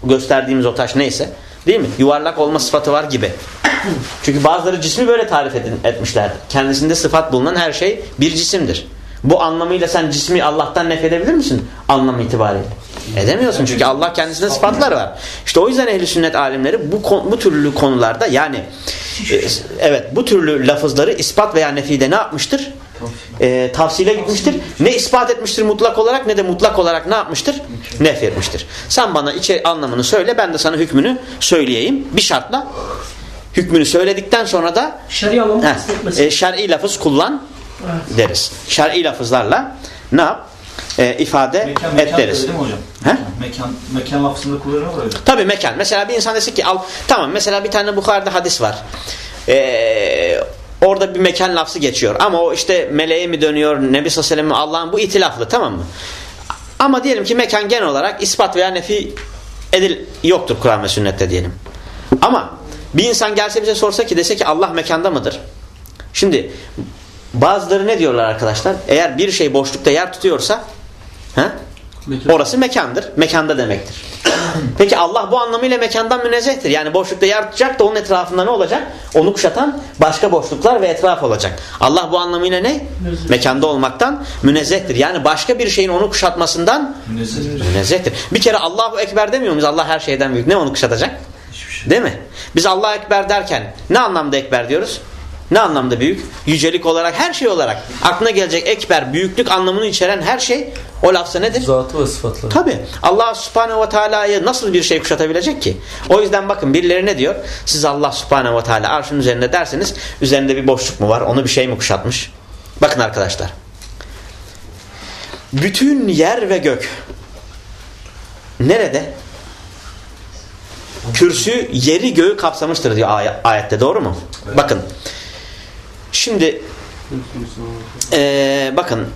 gösterdiğimiz o taş neyse. Değil mi? Yuvarlak olma sıfatı var gibi. Çünkü bazıları cismi böyle tarif edin, etmişler. Kendisinde sıfat bulunan her şey bir cisimdir. Bu anlamıyla sen cismi Allah'tan nef edebilir misin? Anlam itibariyle. Edemiyorsun çünkü Allah kendisinde sıfatları var. İşte o yüzden ehli sünnet alimleri bu bu türlü konularda yani e, evet bu türlü lafızları ispat veya nefide ne yapmıştır? E, tavsile gitmiştir. Ne ispat etmiştir mutlak olarak ne de mutlak olarak ne yapmıştır? Nef etmiştir. Sen bana içe anlamını söyle ben de sana hükmünü söyleyeyim. Bir şartla hükmünü söyledikten sonra da Şer'i e, şer'i lafız kullan deriz. Şer'i lafızlarla ne yap? E, ifade Mekan, et mekan deriz. mi hocam? He? Mekan, mekan lafzında kullanıyor öyle. Tabi mekan. Mesela bir insan desin ki al tamam mesela bir tane Bukhari'de hadis var. Ee, orada bir mekan lafzı geçiyor. Ama o işte meleğe mi dönüyor, Nebi sallallahu aleyhi Allah'ın bu itilaflı tamam mı? Ama diyelim ki mekan genel olarak ispat veya nefi edil yoktur Kur'an ve sünnette diyelim. Ama bir insan gelse bize sorsa ki dese ki Allah mekanda mıdır? Şimdi bazıları ne diyorlar arkadaşlar? Eğer bir şey boşlukta yer tutuyorsa he? orası mekandır. Mekanda demektir. Peki Allah bu anlamıyla mekandan münezzehtir. Yani boşlukta yer tutacak da onun etrafında ne olacak? Onu kuşatan başka boşluklar ve etraf olacak. Allah bu anlamıyla ne? Mekanda olmaktan münezzehtir. Yani başka bir şeyin onu kuşatmasından Münezzehtir. münezzehtir. Bir kere Allahu Ekber demiyor muyuz? Allah her şeyden büyük. Ne onu kuşatacak? Değil mi? Biz Allahu Ekber derken ne anlamda Ekber diyoruz? Ne anlamda büyük? Yücelik olarak, her şey olarak. Aklına gelecek ekber, büyüklük anlamını içeren her şey o lafza nedir? Zatı ve sıfatları. Tabi. Allah subhanehu ve teala'yı nasıl bir şey kuşatabilecek ki? O yüzden bakın birileri ne diyor? Siz Allah subhanehu ve teala arşın üzerinde derseniz üzerinde bir boşluk mu var? Onu bir şey mi kuşatmış? Bakın arkadaşlar. Bütün yer ve gök nerede? Kürsü yeri göğü kapsamıştır diyor ay- ayette doğru mu? Bakın. Şimdi eee, bakın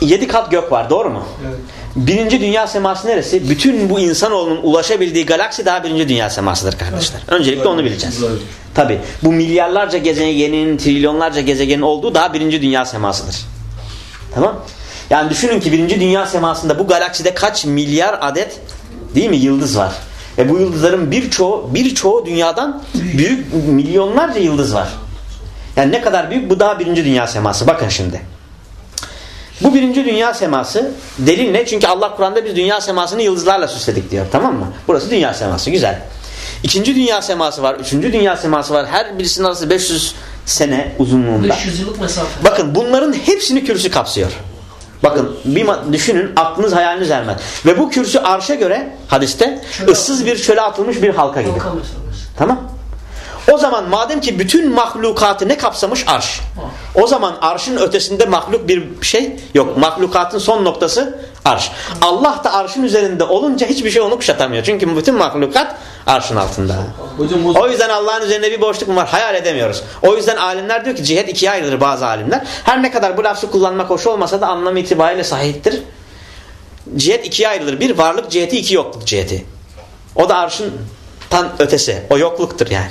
Yedi kat gök var doğru mu? Birinci dünya seması neresi? Bütün bu insanoğlunun ulaşabildiği galaksi daha birinci dünya semasıdır kardeşler. Öncelikle onu bileceğiz. Tabi bu milyarlarca gezegenin, trilyonlarca gezegenin olduğu daha birinci dünya semasıdır. Tamam? Yani düşünün ki birinci dünya semasında bu galakside kaç milyar adet değil mi yıldız var? E bu yıldızların birçoğu birçoğu dünyadan büyük milyonlarca yıldız var. Yani ne kadar büyük? Bu daha birinci dünya seması. Bakın şimdi. Bu birinci dünya seması delil ne? Çünkü Allah Kur'an'da biz dünya semasını yıldızlarla süsledik diyor. Tamam mı? Burası dünya seması. Güzel. İkinci dünya seması var. Üçüncü dünya seması var. Her birisinin arası 500 sene uzunluğunda. 500 yıllık mesafe. Bakın bunların hepsini kürsü kapsıyor. Bakın bir düşünün aklınız hayaliniz ermez. Ve bu kürsü arşa göre hadiste Çöle ıssız bir çöle atılmış bir halka gibi. Tamam. O zaman madem ki bütün mahlukatı ne kapsamış? Arş. O zaman arşın ötesinde mahluk bir şey yok. Mahlukatın son noktası arş. Allah da arşın üzerinde olunca hiçbir şey onu kuşatamıyor. Çünkü bütün mahlukat arşın altında. Hocam o O yüzden Allah'ın üzerinde bir boşluk mu var? Hayal edemiyoruz. O yüzden alimler diyor ki cihet ikiye ayrılır bazı alimler. Her ne kadar bu lafzı kullanmak hoş olmasa da anlamı itibariyle sahiptir. Cihet ikiye ayrılır. Bir varlık ciheti, iki yokluk ciheti. O da arşın tan ötesi. O yokluktur yani.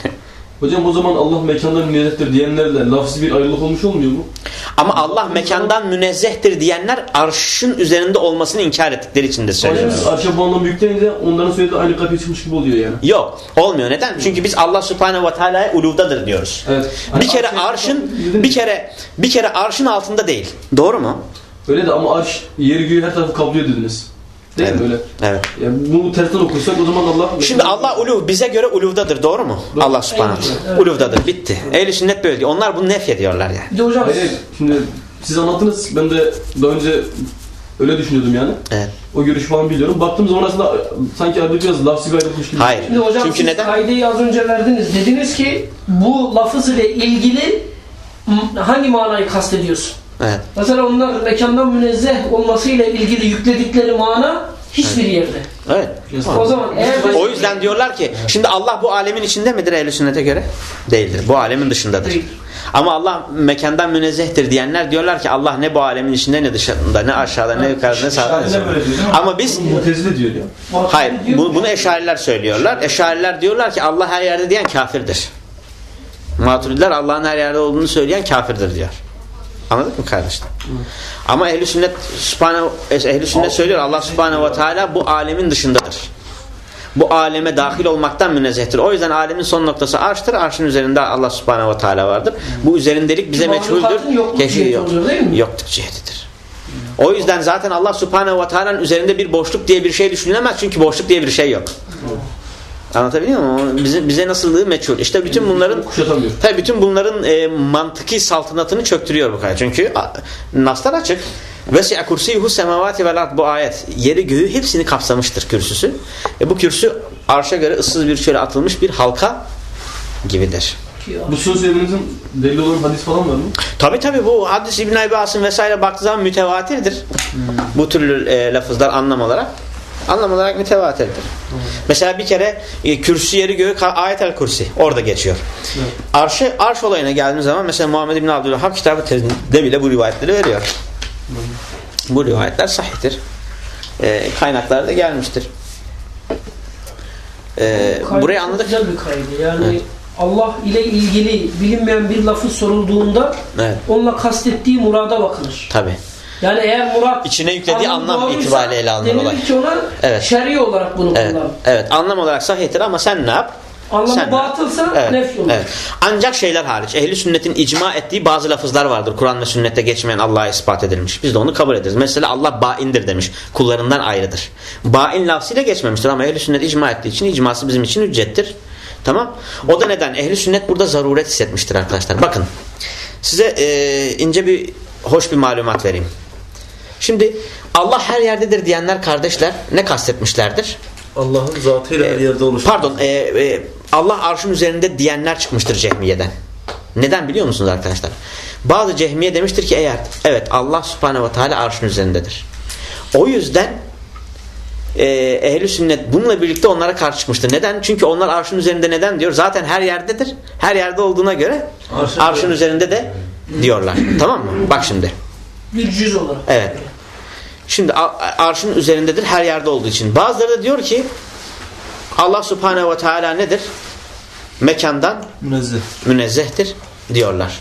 Hocam o zaman Allah mekandan münezzehtir diyenlerle lafsız bir ayrılık olmuş olmuyor mu? Ama Allah mekandan münezzehtir diyenler arşın üzerinde olmasını inkar ettikleri için de söylüyorlar. Hocam arşa bu anlam yüklenince onların söylediği aynı kapıya çıkmış gibi oluyor yani. Yok. Olmuyor. Neden? Çünkü biz Allah Subhanahu ve Teala'ya uluvdadır diyoruz. Evet. Bir kere arşın bir kere bir kere arşın altında değil. Doğru mu? Öyle de ama arş yeri göğü her tarafı kaplıyor dediniz. Değil Evet. mi öyle? Evet. Yani bunu tersten okursak o zaman Allah... Şimdi Allah uluv bize göre uluvdadır. Doğru mu? Allah Subhanahu ve Teala. Uluvdadır. Bitti. Ehl-i sünnet böyle diyor. Onlar bunu nef ediyorlar yani. Bir de hocam Hayır, şimdi siz anlattınız ben de daha önce öyle düşünüyordum yani. Evet. O görüş falan biliyorum. Baktığım zaman aslında sanki ayrılık biraz lafsi bir gibi. Hayır. Şimdi hocam Çünkü siz neden? kaideyi az önce verdiniz. Dediniz ki bu lafız ile ilgili hangi manayı kastediyorsun? Evet. Mesela onlar mekandan münezzeh olmasıyla ilgili yükledikleri mana hiçbir yerde. Evet. O zaman eğer O yüzden diyorlar ki şimdi Allah bu alemin içinde midir ehl sünnete göre? Değildir. Bu alemin dışındadır. Değil. Ama Allah mekandan münezzehtir diyenler diyorlar ki Allah ne bu alemin içinde ne dışında ne aşağıda ne yukarıda ne sağda ne? Ama biz Mutezile diyor hayır bu- bunu eşariler söylüyorlar. Eşariler diyorlar ki Allah her yerde diyen kafirdir. Maturidiler Allah'ın her yerde olduğunu söyleyen kafirdir diyor. Anladık mı kardeşler? Ama ehli sünnet subhanehu ehli sünnet söylüyor Allah subhanehu ve teala bu alemin dışındadır. Bu aleme dahil olmaktan münezzehtir. O yüzden alemin son noktası arştır. Arşın üzerinde Allah subhanehu ve teala vardır. Bu üzerindelik bize meçhuldür. ciheti yok. Yokluk cihetidir. O yüzden zaten Allah subhanehu ve teala'nın üzerinde bir boşluk diye bir şey düşünülemez. Çünkü boşluk diye bir şey yok. Anlatabiliyor muyum? Bize, bize nasıllığı meçhul. İşte bütün bunların Kuşatamıyor. Tabii bütün bunların e, mantıki saltanatını çöktürüyor bu kadar. Çünkü a, naslar açık. Vesi'a kursiyuhu semavati vel ard bu ayet. Yeri göğü hepsini kapsamıştır kürsüsü. E bu kürsü arşa göre ıssız bir çöle atılmış bir halka gibidir. Bu söz evinizin delili olan hadis falan var mı? Tabi tabi bu hadis İbn Abbas'ın vesaire baktığı zaman mütevatirdir. Bu türlü e, lafızlar anlam olarak. Anlam olarak mütevatirdir. Mesela bir kere e, kürsü yeri göğü ayetel kursi orada geçiyor. Arşı, arş olayına geldiğimiz zaman mesela Muhammed İbn Abdülvahhab kitabı tezinde bile bu rivayetleri veriyor. Bu rivayetler sahihtir. E, kaynaklarda gelmiştir. E, burayı anladık. Güzel bir kaydı. Yani Allah ile ilgili bilinmeyen bir lafı sorulduğunda Evet. onunla kastettiği murada bakılır. Tabi. Yani eğer murat İçine yüklediği anlam doğruysa itibariyle ele alınır olay. ki ona Evet. şer'i olarak bunu Evet, kullan. evet. Anlam olarak sahihtir ama sen ne yap? Anlamı Sen- batılsa Evet, nef olur. evet. Ancak şeyler hariç. Ehli sünnetin icma ettiği bazı lafızlar vardır. Kur'an ve sünnette geçmeyen Allah'a ispat edilmiş. Biz de onu kabul ederiz. Mesela Allah baindir demiş. Kullarından ayrıdır. Bain lafzıyla geçmemiştir ama ehli sünnet icma ettiği için icması bizim için hüccettir. Tamam. O da neden? Ehli sünnet burada zaruret hissetmiştir arkadaşlar. Bakın. Size e, ince bir hoş bir malumat vereyim. Şimdi Allah her yerdedir diyenler kardeşler ne kastetmişlerdir? Allah'ın zatıyla her yerde oluşur. Pardon e, e, Allah arşın üzerinde diyenler çıkmıştır cehmiyeden. Neden biliyor musunuz arkadaşlar? Bazı cehmiye demiştir ki eğer evet Allah subhanehu ve teala arşın üzerindedir. O yüzden e, ehli sünnet bununla birlikte onlara karşı çıkmıştır. Neden? Çünkü onlar arşın üzerinde neden diyor? Zaten her yerdedir. Her yerde olduğuna göre Arşın arşın üzerinde de diyorlar. tamam mı? Bak şimdi. Bir cüz olarak. Evet. Şimdi arşın üzerindedir her yerde olduğu için. Bazıları da diyor ki Allah subhanehu ve teala nedir? Mekandan Münezzeh. münezzehtir diyorlar.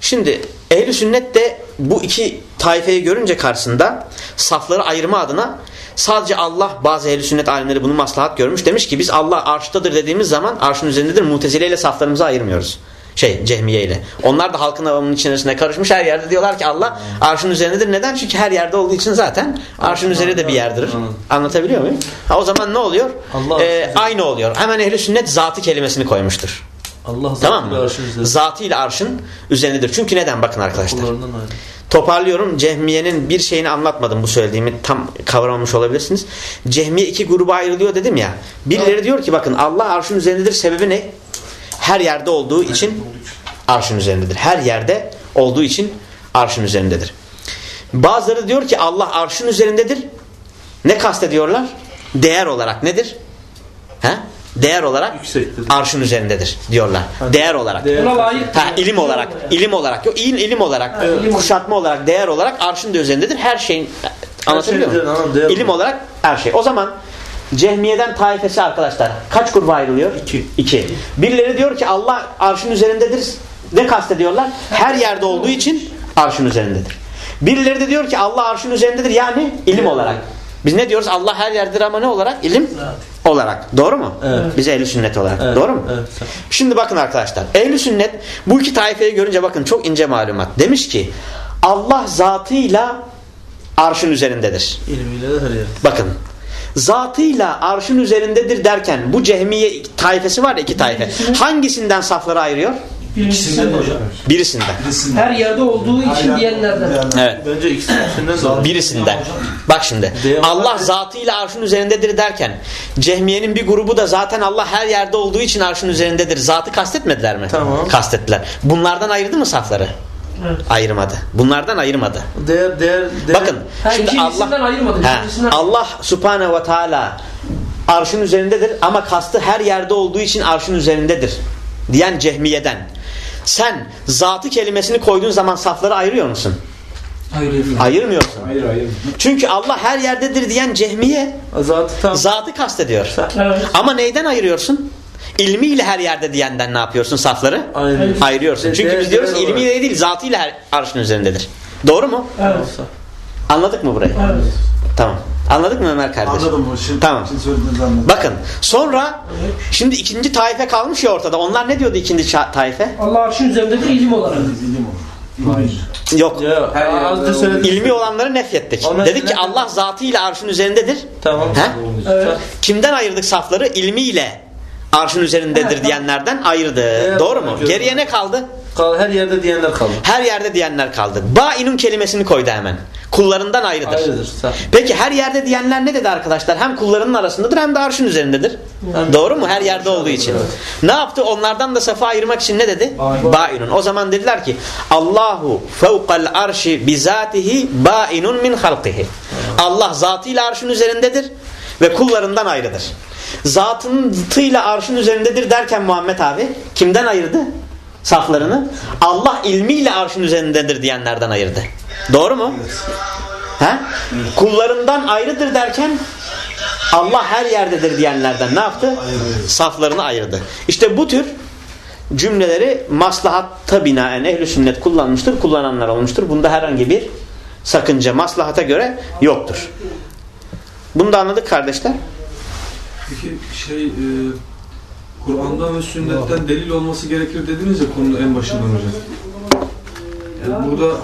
Şimdi ehli sünnet de bu iki taifeyi görünce karşısında safları ayırma adına sadece Allah bazı ehl sünnet alimleri bunu maslahat görmüş. Demiş ki biz Allah arştadır dediğimiz zaman arşın üzerindedir. Mutezile ile saflarımızı ayırmıyoruz. Şey cehmiye ile. Onlar da halkın avamının içerisine karışmış her yerde diyorlar ki Allah arşın üzerindedir. Neden? Çünkü her yerde olduğu için zaten arşın üzeri de bir yerdir. Anlatabiliyor muyum? Ha, o zaman ne oluyor? Allah Ee, aynı oluyor. Hemen ehli sünnet zatı kelimesini koymuştur. Allah zatı Tamam ve mı? arşın üzerindedir. Çünkü neden? Bakın arkadaşlar. Toparlıyorum. Cehmiye'nin bir şeyini anlatmadım bu söylediğimi. Tam kavramamış olabilirsiniz. Cehmiye iki gruba ayrılıyor dedim ya. Birileri diyor ki bakın Allah arşın üzerindedir. Sebebi ne? Her yerde olduğu için arşın üzerindedir. Her yerde olduğu için arşın üzerindedir. Bazıları diyor ki Allah arşın üzerindedir. Ne kastediyorlar? Değer olarak nedir? He? Değer olarak Yüksektir. arşın üzerindedir diyorlar. Değer olarak. Değer-. Ha, ilim olarak, ilim olarak, yok ilim, ilim olarak, kuşatma olarak, değer olarak arşın da üzerindedir. Her şeyin anlatabiliyor muyum? İlim olarak her şey. O zaman Cehmiye'den taifesi arkadaşlar kaç gruba ayrılıyor? İki. İki. Birileri diyor ki Allah arşın üzerindedir. Ne kastediyorlar? Her yerde olduğu için arşın üzerindedir. Birileri de diyor ki Allah arşın üzerindedir yani ilim olarak. Biz ne diyoruz? Allah her yerdedir ama ne olarak? İlim olarak. Doğru mu? Evet. Biz ehli sünnet olarak. Evet, Doğru mu? evet. Şimdi bakın arkadaşlar. Ehli sünnet bu iki taifeyi görünce bakın çok ince malumat. Demiş ki Allah zatıyla arşın üzerindedir. İlmiyle de her yerde. Bakın. Zatıyla arşın üzerindedir derken bu cehmiye taifesi var ya iki taife. Hangisinden safları ayırıyor? Birincisi mi hocam? Birisinden. her yerde olduğu için diyenlerden. Evet. Bence ikisinden de Birisinden. Bak şimdi. Allah zatıyla arşın üzerindedir derken Cehmiye'nin bir grubu da zaten Allah her yerde olduğu için arşın üzerindedir. Zatı kastetmediler mi? Tamam. Kastettiler. Bunlardan ayırdı mı safları? Evet. Ayırmadı. Bunlardan ayırmadı. Değer, değer, değer. Bakın. Ha, Şimdi Allah ayırmadı. He, Allah Subhanahu ve Teala arşın üzerindedir ama kastı her yerde olduğu için arşın üzerindedir diyen Cehmiye'den. Sen zatı kelimesini koyduğun zaman safları ayırıyor musun? Hayır. Ayırmıyorsun. Hayır hayır. Çünkü Allah her yerdedir diyen Cehmiye Zatı tam. zatı kastediyor. Evet. Ama neyden ayırıyorsun? İlmiyle her yerde diyenden ne yapıyorsun safları? Ayırıyorsun. Ayırıyorsun. Çünkü biz diyoruz olarak. ilmiyle değil zatıyla her arşın üzerindedir. Doğru mu? Evet. Anladık mı burayı? Evet. Tamam. Anladık mı Ömer kardeş? Anladım bu. Şimdi, Tamam. Şimdi anladım. Bakın sonra şimdi ikinci taife kalmış ya ortada. Onlar ne diyordu ikinci taife? Allah arşın üzerindedir ilim olarak. İlim olur. Hayır. Yok. Söyledim. İlmi olanları nefrettik. Onlar Dedik ki Allah zatıyla arşın üzerindedir. Tamam. He? Evet. Kimden ayırdık safları? İlmiyle arşın üzerindedir diyenlerden ayırdı. Evet, Doğru mu? evet. Geriye ne kaldı? Kal, her yerde diyenler kaldı. Her yerde diyenler kaldı. Ba'inun kelimesini koydu hemen. Kullarından ayrıdır. Ayrıdır. Sağ. Peki her yerde diyenler ne dedi arkadaşlar? Hem kullarının arasındadır hem de arşın üzerindedir. Doğru mu? Her yerde olduğu için. Ne yaptı? Onlardan da safa ayırmak için ne dedi? Ba'inun. O zaman dediler ki Allahu fevkal arşi bizatihi ba'inun min halkihi. Allah zatıyla arşın üzerindedir ve kullarından ayrıdır. Zatıyla arşın üzerindedir derken Muhammed abi kimden ayırdı? Saflarını. Allah ilmiyle arşın üzerindedir diyenlerden ayırdı. Doğru mu? He? Kullarından ayrıdır derken Allah her yerdedir diyenlerden ne yaptı? Saflarını ayırdı. İşte bu tür cümleleri maslahatta binaen ehli sünnet kullanmıştır, kullananlar olmuştur. Bunda herhangi bir sakınca maslahata göre yoktur. Bunu da anladık kardeşler. Peki şey e, Kur'an'dan ve sünnetten delil olması gerekir dediniz ya konunun en başından hocam. Yani burada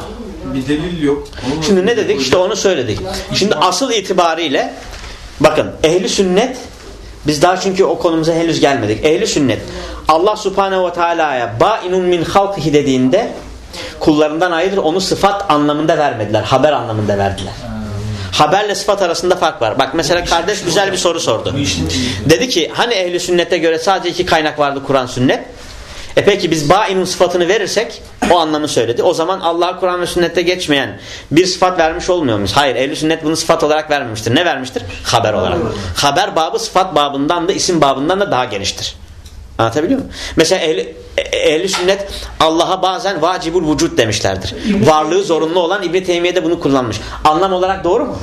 bir delil yok. Onu Şimdi ne dedik? İşte onu söyledik. Şimdi asıl itibariyle bakın ehli sünnet biz daha çünkü o konumuza henüz gelmedik. Ehli sünnet Allah subhanehu ve teala'ya ba'inun min halkihi dediğinde kullarından ayrıdır onu sıfat anlamında vermediler. Haber anlamında verdiler. Haberle sıfat arasında fark var. Bak mesela kardeş güzel bir soru sordu. Dedi ki hani ehli sünnete göre sadece iki kaynak vardı Kur'an sünnet. E peki biz ba'inun sıfatını verirsek o anlamı söyledi. O zaman Allah Kur'an ve sünnette geçmeyen bir sıfat vermiş olmuyor muyuz? Hayır ehli sünnet bunu sıfat olarak vermemiştir. Ne vermiştir? Haber olarak. Haber babı sıfat babından da isim babından da daha geniştir. Anlatabiliyor muyum? Mesela ehli, e- ehli sünnet Allah'a bazen vacibul vücut demişlerdir. Varlığı zorunlu olan İbn Teymiye de bunu kullanmış. Anlam olarak doğru mu?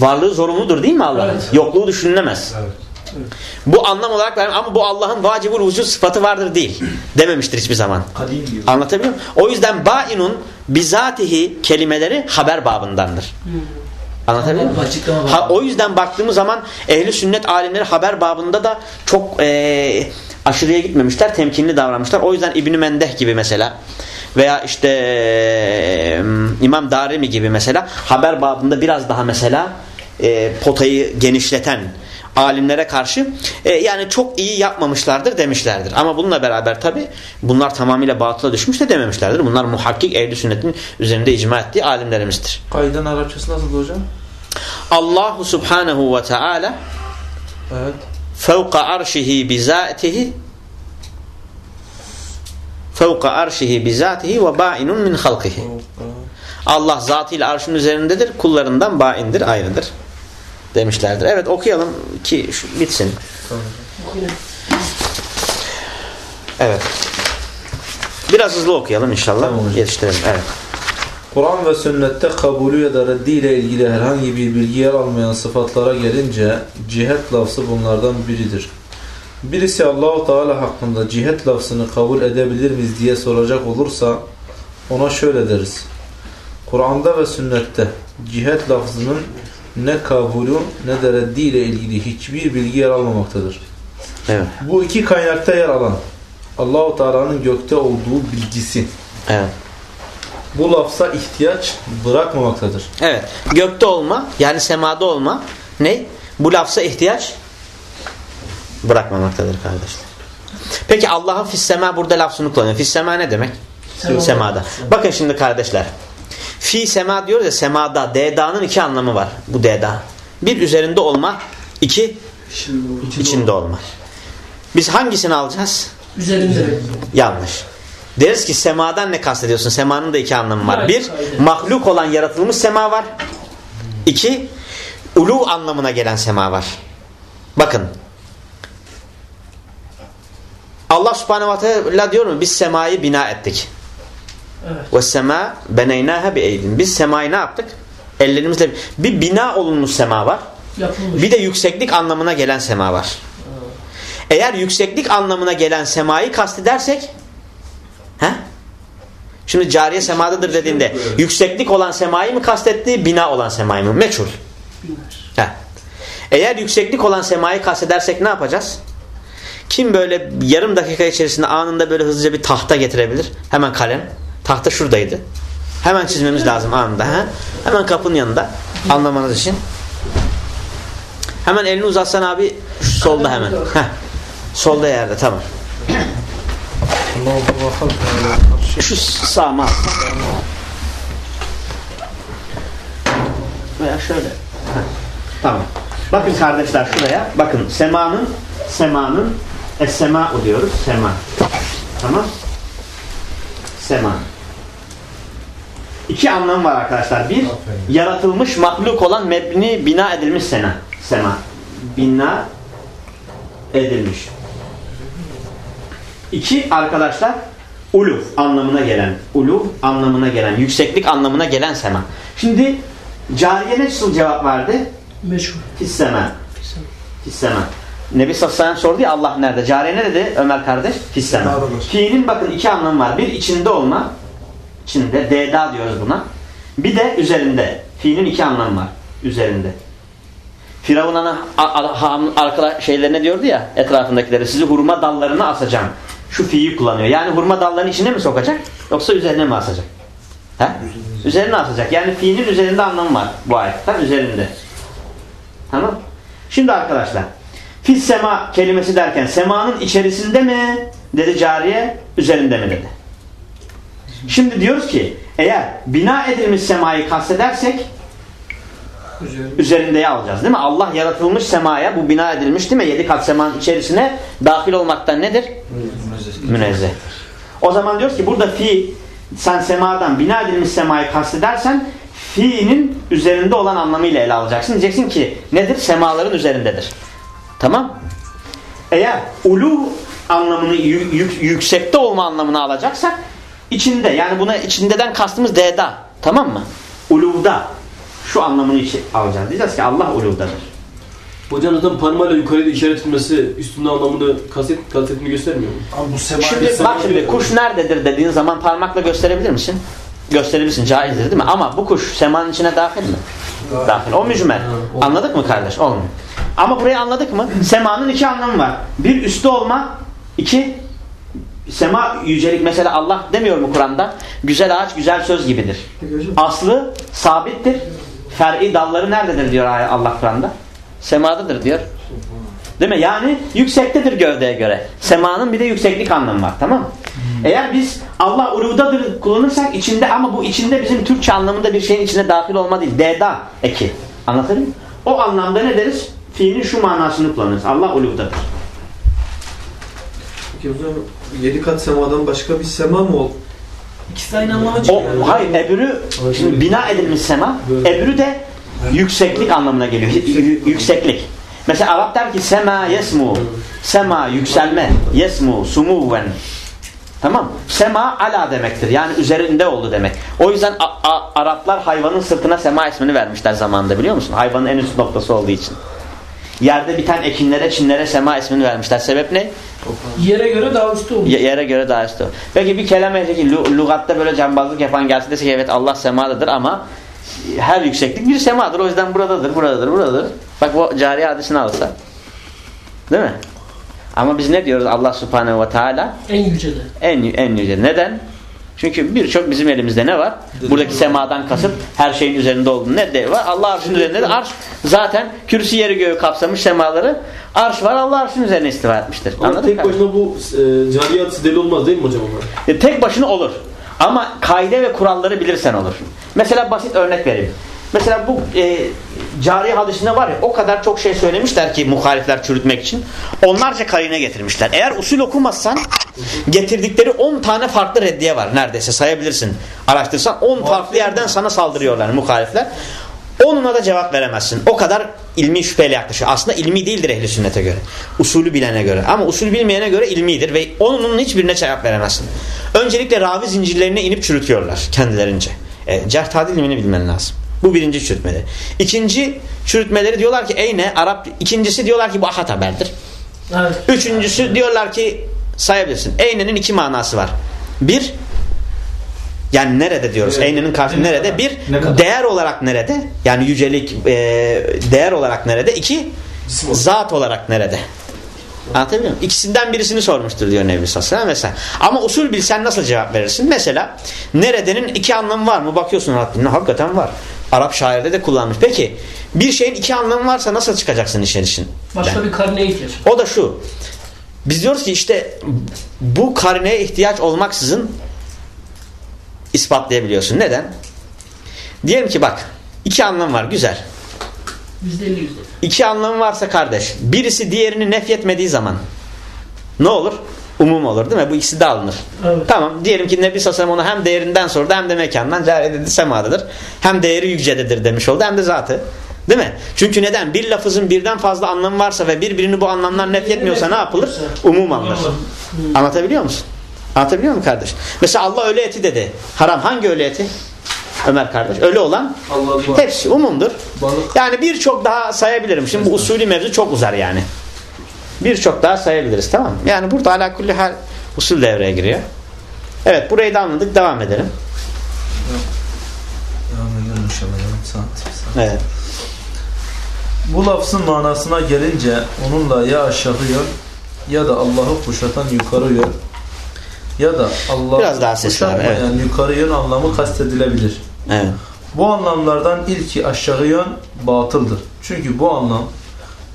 Varlığı zorunludur değil mi Allah'ın? Evet. Yokluğu düşünülemez. Bu anlam olarak vermem ama bu Allah'ın vacibul vücut sıfatı vardır değil. Dememiştir hiçbir zaman. Anlatabiliyor muyum? O yüzden ba'inun bizatihi kelimeleri haber babındandır. Anlatabiliyor muyum? Ha, o yüzden baktığımız zaman ehli sünnet alimleri haber babında da çok eee, aşırıya gitmemişler, temkinli davranmışlar. O yüzden İbn Mendeh gibi mesela veya işte eee, İmam Darimi gibi mesela haber babında biraz daha mesela eee, potayı genişleten alimlere karşı e, yani çok iyi yapmamışlardır demişlerdir. Ama bununla beraber tabi bunlar tamamıyla batıla düşmüş de dememişlerdir. Bunlar muhakkik ehli sünnetin üzerinde icma ettiği alimlerimizdir. Kaydan Arapçası nasıl hocam? Allahu subhanahu ve teala Evet. Fevka arşihi bizatihi fevka arşihi bizatihi ve ba'inun min halkihi. Allah zatıyla arşın üzerindedir, kullarından baindir, ayrıdır demişlerdir. Evet okuyalım ki şu bitsin. Evet. Biraz hızlı okuyalım inşallah. Tamam. Yetiştirelim. Evet. Kur'an ve sünnette kabulü ya da reddi ile ilgili herhangi bir bilgi yer almayan sıfatlara gelince cihet lafzı bunlardan biridir. Birisi Allahu Teala hakkında cihet lafzını kabul edebilir miyiz diye soracak olursa ona şöyle deriz. Kur'an'da ve sünnette cihet lafzının ne kabulü ne de reddi ile ilgili hiçbir bilgi yer almamaktadır. Evet. Bu iki kaynakta yer alan Allahu Teala'nın gökte olduğu bilgisi Evet. Bu lafza ihtiyaç bırakmamaktadır. Evet. Gökte olma yani semada olma ne? Bu lafza ihtiyaç bırakmamaktadır kardeşler. Peki Allah'ın fissema burada lafzını kullanıyor. Fissema ne demek? Sema. Semada. Bakın şimdi kardeşler. Fi sema diyoruz ya semada. Deda'nın iki anlamı var. Bu deda. Bir üzerinde olma. iki içinde olma. Biz hangisini alacağız? Üzerinde. Yanlış. Deriz ki semadan ne kastediyorsun? Semanın da iki anlamı var. Bir, mahluk olan yaratılmış sema var. İki, ulu anlamına gelen sema var. Bakın. Allah subhanehu ve teala diyor mu? Biz semayı bina ettik. Evet. Ve sema beneynâhe bi eydin. Biz semayı ne yaptık? Ellerimizle. Bir bina olunmuş sema var. Yapılmış. Bir de yükseklik anlamına gelen sema var. Eğer yükseklik anlamına gelen semayı kastedersek he? Şimdi cariye semadadır dediğinde yükseklik olan semayı mı kastetti, bina olan semayı mı? Meçhul. He. Eğer yükseklik olan semayı kastedersek ne yapacağız? Kim böyle yarım dakika içerisinde anında böyle hızlıca bir tahta getirebilir? Hemen kalem. Tahta şuradaydı. Hemen çizmemiz lazım anında. He? Hemen kapının yanında. Anlamanız için. Hemen elini uzatsan abi solda hemen. Heh. Solda yerde tamam. Şu sağma. Veya şöyle. Heh. Tamam. Bakın kardeşler şuraya. Bakın semanın semanın es-sema diyoruz. Sema. Tamam. Sema. İki anlam var arkadaşlar. Bir, yaratılmış mahluk olan mebni bina edilmiş sena. Sema. Bina edilmiş. İki arkadaşlar uluf anlamına gelen, uluf anlamına gelen, yükseklik anlamına gelen sema. Şimdi cariye nasıl cevap verdi? Meşhur. Fissema. Fissema. Nebi sellem sordu ya Allah nerede? Cariye ne dedi Ömer kardeş? Fissema. Fiilin bakın iki anlamı var. Bir içinde olma. içinde. Deda diyoruz buna. Bir de üzerinde. Fiilin iki anlamı var. Üzerinde. Firavun ana arkada şeylerine diyordu ya etrafındakileri sizi hurma dallarına asacağım. Şu fiili kullanıyor. Yani hurma dallarının içine mi sokacak yoksa üzerine mi asacak? He? Üzerine asacak. Yani fiilin üzerinde anlamı var bu ayetten üzerinde. Tamam. Şimdi arkadaşlar fis sema kelimesi derken semanın içerisinde mi dedi cariye üzerinde mi dedi. Şimdi diyoruz ki eğer bina edilmiş semayı kastedersek üzerindeye alacağız değil mi? Allah yaratılmış semaya bu bina edilmiş değil mi? Yedi kat semanın içerisine dahil olmaktan nedir? Münezzeh. O zaman diyoruz ki burada fi sen semadan bina edilmiş semayı kastedersen fiinin üzerinde olan anlamıyla ele alacaksın. Diyeceksin ki nedir? Semaların üzerindedir. Tamam? Eğer ulu anlamını yük, yük, yüksekte olma anlamını alacaksak içinde yani buna içindeden kastımız deda. Tamam mı? Uluvda şu anlamını alacağız. Diyeceğiz ki Allah uluvdadır. Hocam zaten parmağıyla yukarıda işaret etmesi üstünde anlamını kastet, kastetini göstermiyor mu? Abi bu Şimdi bak şimdi kuş nerededir dediğin zaman parmakla gösterebilir misin? gösterebilirsin. Caizdir değil mi? Ama bu kuş semanın içine dahil mi? Dahil. O mücmel. Anladık mı kardeş? Olmuyor. Ama burayı anladık mı? Semanın iki anlamı var. Bir üstü olma, iki sema yücelik. Mesela Allah demiyor mu Kur'an'da? Güzel ağaç güzel söz gibidir. Aslı sabittir. Fer'i dalları nerededir diyor Allah Kur'an'da? Semadadır diyor. Değil mi? Yani yüksektedir gövdeye göre. Semanın bir de yükseklik anlamı var. Tamam mı? Eğer biz Allah urudadır kullanırsak içinde ama bu içinde bizim Türkçe anlamında bir şeyin içine dahil olma değil. Deda eki. Anlatabiliyor muyum? O anlamda ne deriz? Fiilin şu manasını kullanırız. Allah uludadır. Peki o zaman yedi kat semadan başka bir sema mı ol? İkisi aynı anlama O, çıkıyor. hayır ebürü şimdi bina edilmiş sema. Ebürü de yükseklik anlamına geliyor. Yükseklik. Mesela Arap der ki sema yesmu. Sema yükselme. Yesmu sumuven. Tamam. Sema ala demektir. Yani üzerinde oldu demek. O yüzden A- A- Araplar hayvanın sırtına sema ismini vermişler zamanında biliyor musun? Hayvanın en üst noktası olduğu için. Yerde biten ekinlere, çinlere sema ismini vermişler. Sebep ne? Yere göre daha üstü olur. Yere göre daha üstü. Peki bir kelam ehli lu- lugatta böyle cambazlık yapan gelse dese ki evet Allah semadadır ama her yükseklik bir semadır. O yüzden buradadır, buradadır, buradadır. Bak bu cari hadisini alsa. Değil mi? Ama biz ne diyoruz Allah subhanehu ve teala? En yücede. En, en yüce. Neden? Çünkü birçok bizim elimizde ne var? Buradaki semadan kasıp her şeyin üzerinde olduğunu ne de var? Allah arşın üzerinde de arş zaten kürsü yeri göğü kapsamış semaları. Arş var Allah arşın üzerine istiva etmiştir. Ama Anladın tek mı? başına bu e, cari hadisi delil olmaz değil mi hocam? E, tek başına olur. Ama kaide ve kuralları bilirsen olur. Mesela basit örnek vereyim. Mesela bu e, cari hadisinde var ya o kadar çok şey söylemişler ki muhalifler çürütmek için. Onlarca karine getirmişler. Eğer usul okumazsan getirdikleri 10 tane farklı reddiye var neredeyse sayabilirsin. Araştırsan 10 farklı yerden sana saldırıyorlar muhalifler. Onuna da cevap veremezsin. O kadar ilmi şüpheyle yaklaşıyor. Aslında ilmi değildir ehli sünnete göre. Usulü bilene göre. Ama usul bilmeyene göre ilmidir ve onun hiçbirine cevap veremezsin. Öncelikle ravi zincirlerine inip çürütüyorlar kendilerince. E, cerh tadil ilmini bilmen lazım. Bu birinci çürütmeleri. İkinci çürütmeleri diyorlar ki ey ne? Arap. İkincisi diyorlar ki bu ahad haberdir. Evet. Üçüncüsü diyorlar ki sayabilirsin. Eyne'nin iki manası var. Bir yani nerede diyoruz? Eyne'nin karşı nerede? Bir değer olarak nerede? Yani yücelik e, değer olarak nerede? İki zat olarak nerede? Anlatabiliyor muyum? İkisinden birisini sormuştur diyor Nebi Sallallahu mesela. Ama usul bilsen nasıl cevap verirsin? Mesela neredenin iki anlamı var mı? Bakıyorsun Arap diline hakikaten var. Arap şairde de kullanmış. Peki bir şeyin iki anlamı varsa nasıl çıkacaksın işin için? Başka bir karneye ihtiyaç. O da şu. Biz diyoruz ki işte bu karineye ihtiyaç olmaksızın ispatlayabiliyorsun. Neden? Diyelim ki bak iki anlam var güzel. Yüzde. İki anlamı varsa kardeş birisi diğerini nefyetmediği zaman ne olur? Umum olur değil mi? Bu ikisi de alınır. Evet. Tamam diyelim ki Nebi Sassam onu hem değerinden sordu hem de mekandan dedi semadadır. Hem değeri yücededir demiş oldu hem de zatı. Değil mi? Çünkü neden? Bir lafızın birden fazla anlamı varsa ve birbirini bu anlamlar nefyetmiyorsa ne yapılır? Umum alınır. Anlatabiliyor musun? Anlatabiliyor muyum kardeş? Mesela Allah öyle eti dedi. Haram. Hangi öyle eti? Ömer kardeş. Ölü olan hepsi umumdur. Yani birçok daha sayabilirim. Şimdi bu usulü mevzu çok uzar yani. Birçok daha sayabiliriz tamam mı? Yani burada ala kulli hal usul devreye giriyor. Evet burayı da anladık. Devam edelim. Devam edelim inşallah. saat. Evet. Bu lafzın manasına gelince onunla ya aşağı yön ya da Allah'ı kuşatan yukarı yön ya da Allah'ı kuşatmayan yukarı yön anlamı kastedilebilir. Evet. Bu anlamlardan ilki aşağı yön batıldır. Çünkü bu anlam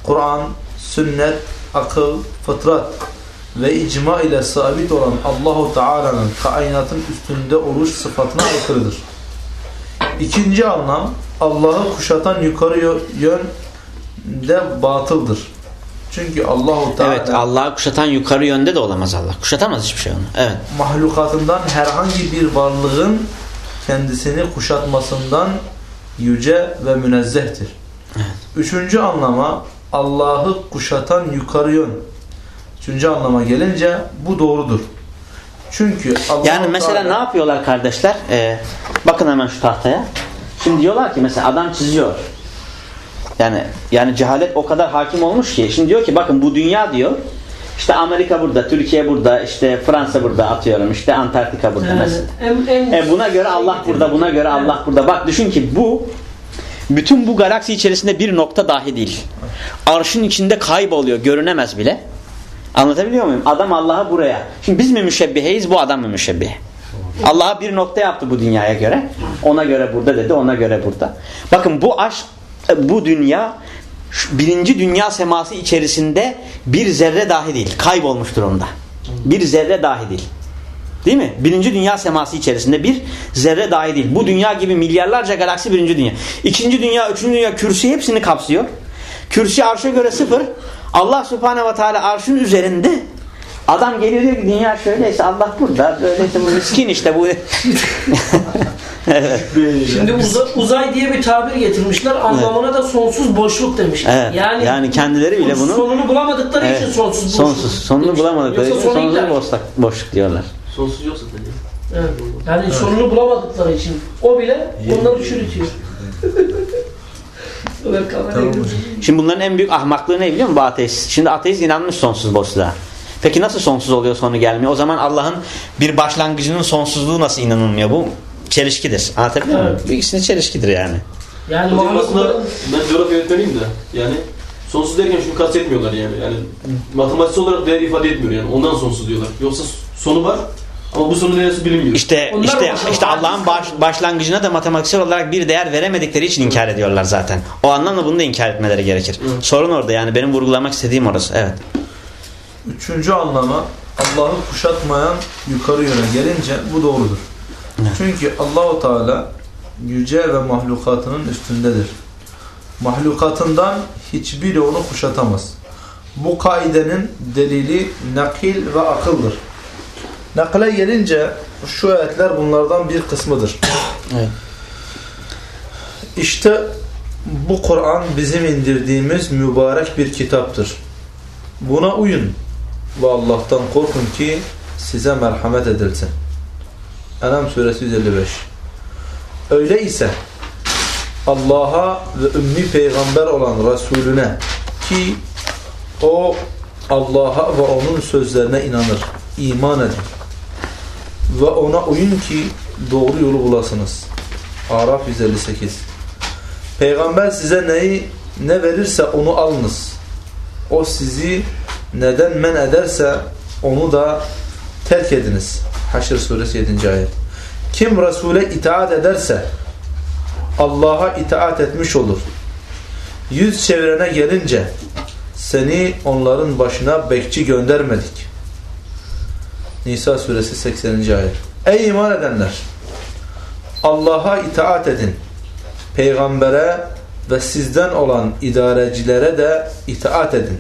Kur'an, sünnet, akıl, fıtrat ve icma ile sabit olan Allahu Teala'nın kainatın üstünde oluş sıfatına aykırıdır. İkinci anlam Allah'ı kuşatan yukarı yö- yön de batıldır. Çünkü Allahu Teala Evet Allah'ı kuşatan yukarı yönde de olamaz Allah. Kuşatamaz hiçbir şey onu. Evet. mahlukatından herhangi bir varlığın kendisini kuşatmasından yüce ve münezzehtir. Üçüncü anlama Allah'ı kuşatan yukarı yön. Üçüncü anlama gelince bu doğrudur. Çünkü Allah Yani mesela ne yapıyorlar kardeşler? Ee, bakın hemen şu tahtaya. Şimdi diyorlar ki mesela adam çiziyor. Yani yani cehalet o kadar hakim olmuş ki. Şimdi diyor ki bakın bu dünya diyor. İşte Amerika burada, Türkiye burada, işte Fransa burada atıyorum, işte Antarktika burada Yani mesela. en, en E buna göre Allah burada, buna göre Allah burada. Bak düşün ki bu bütün bu galaksi içerisinde bir nokta dahi değil. Arşın içinde kayboluyor, görünemez bile. Anlatabiliyor muyum? Adam Allah'a buraya. Şimdi biz mi müşebbiheyiz, bu adam mı müşebbih? Allah'a bir nokta yaptı bu dünyaya göre. Ona göre burada dedi, ona göre burada. Bakın bu aşk, bu dünya birinci dünya seması içerisinde bir zerre dahi değil. Kaybolmuş durumda. Bir zerre dahi değil. Değil mi? Birinci dünya seması içerisinde bir zerre dahi değil. Bu dünya gibi milyarlarca galaksi birinci dünya. İkinci dünya, üçüncü dünya kürsü hepsini kapsıyor. Kürsü arşa göre sıfır. Allah subhanehu ve teala arşın üzerinde adam geliyor diyor ki dünya şöyleyse Allah burada. Böyleyse bu miskin işte bu. evet. Şimdi uza- uzay diye bir tabir getirmişler. Anlamına da sonsuz boşluk demişler. Evet. Yani, Yani kendileri bile bunu- sonunu bulamadıkları Evet. için sonsuz boşluk. Sonsuz. Sonunu bulamadıkları Yoksa için sonsuz boşluk diyorlar. Sonsuz yoksa tabii. Evet. Yani sonunu bulamadıkları için o bile onları çürütüyor. Kamera'ya Tamam. Şimdi bunların en büyük ahmaklığı ne biliyor musun bu ateist? Şimdi ateist inanmış sonsuz boşluğa. Peki nasıl sonsuz oluyor sonu gelmiyor? O zaman Allah'ın bir başlangıcının sonsuzluğu nasıl inanılmıyor? Bu çelişkidir. Anlatabiliyor muyum? Evet. Bu ikisinin çelişkidir yani. Yani Hocam aslında ben coğrafya öğretmeniyim de yani sonsuz derken şunu kastetmiyorlar yani. Yani matematiksel olarak değer ifade etmiyor yani. Ondan sonsuz diyorlar. Yoksa sonu var ama bu sonu neresi bilinmiyor. İşte Onlar işte işte Allah'ın baş, başlangıcına da matematiksel olarak bir değer veremedikleri için inkar ediyorlar zaten. O anlamda bunu da inkar etmeleri gerekir. Sorun orada yani benim vurgulamak istediğim orası. Evet. Üçüncü anlama Allah'ı kuşatmayan yukarı yöne gelince bu doğrudur. Çünkü Allahu Teala yüce ve mahlukatının üstündedir. Mahlukatından hiçbiri onu kuşatamaz. Bu kaidenin delili nakil ve akıldır. Nakle gelince şu ayetler bunlardan bir kısmıdır. Evet. İşte bu Kur'an bizim indirdiğimiz mübarek bir kitaptır. Buna uyun ve Allah'tan korkun ki size merhamet edilsin. Enam suresi 155 Öyleyse Allah'a ve ümmi peygamber olan Resulüne ki o Allah'a ve onun sözlerine inanır, iman edin. Ve ona uyun ki doğru yolu bulasınız. Araf 158 Peygamber size neyi ne verirse onu alınız. O sizi neden men ederse onu da terk ediniz. Haşr suresi 7. ayet. Kim Resul'e itaat ederse Allah'a itaat etmiş olur. Yüz çevrene gelince seni onların başına bekçi göndermedik. Nisa suresi 80. ayet. Ey iman edenler! Allah'a itaat edin. Peygambere ve sizden olan idarecilere de itaat edin.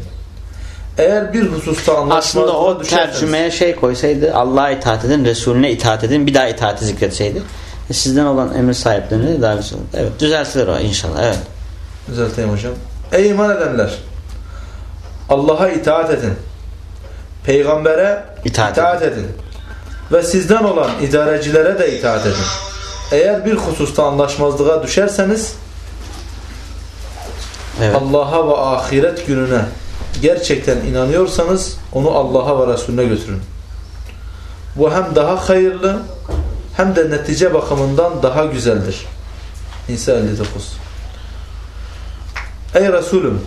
Eğer bir hususta Aslında anlaşmazlığa o düşerseniz tercümeye şey koysaydı Allah'a itaat edin, Resulüne itaat edin, bir daha itaati zikretseydi. e, Sizden olan emir sahiplerine de daha güzel. Evet düzeltilir o inşallah. Evet. Düzelteyim hocam. Ey iman edenler! Allah'a itaat edin. Peygambere İtaat itaat, edin. Ve sizden olan idarecilere de itaat edin. Eğer bir hususta anlaşmazlığa düşerseniz Evet. Allah'a ve ahiret gününe gerçekten inanıyorsanız onu Allah'a ve Resulüne götürün. Bu hem daha hayırlı hem de netice bakımından daha güzeldir. Nisa 59 Ey Resulüm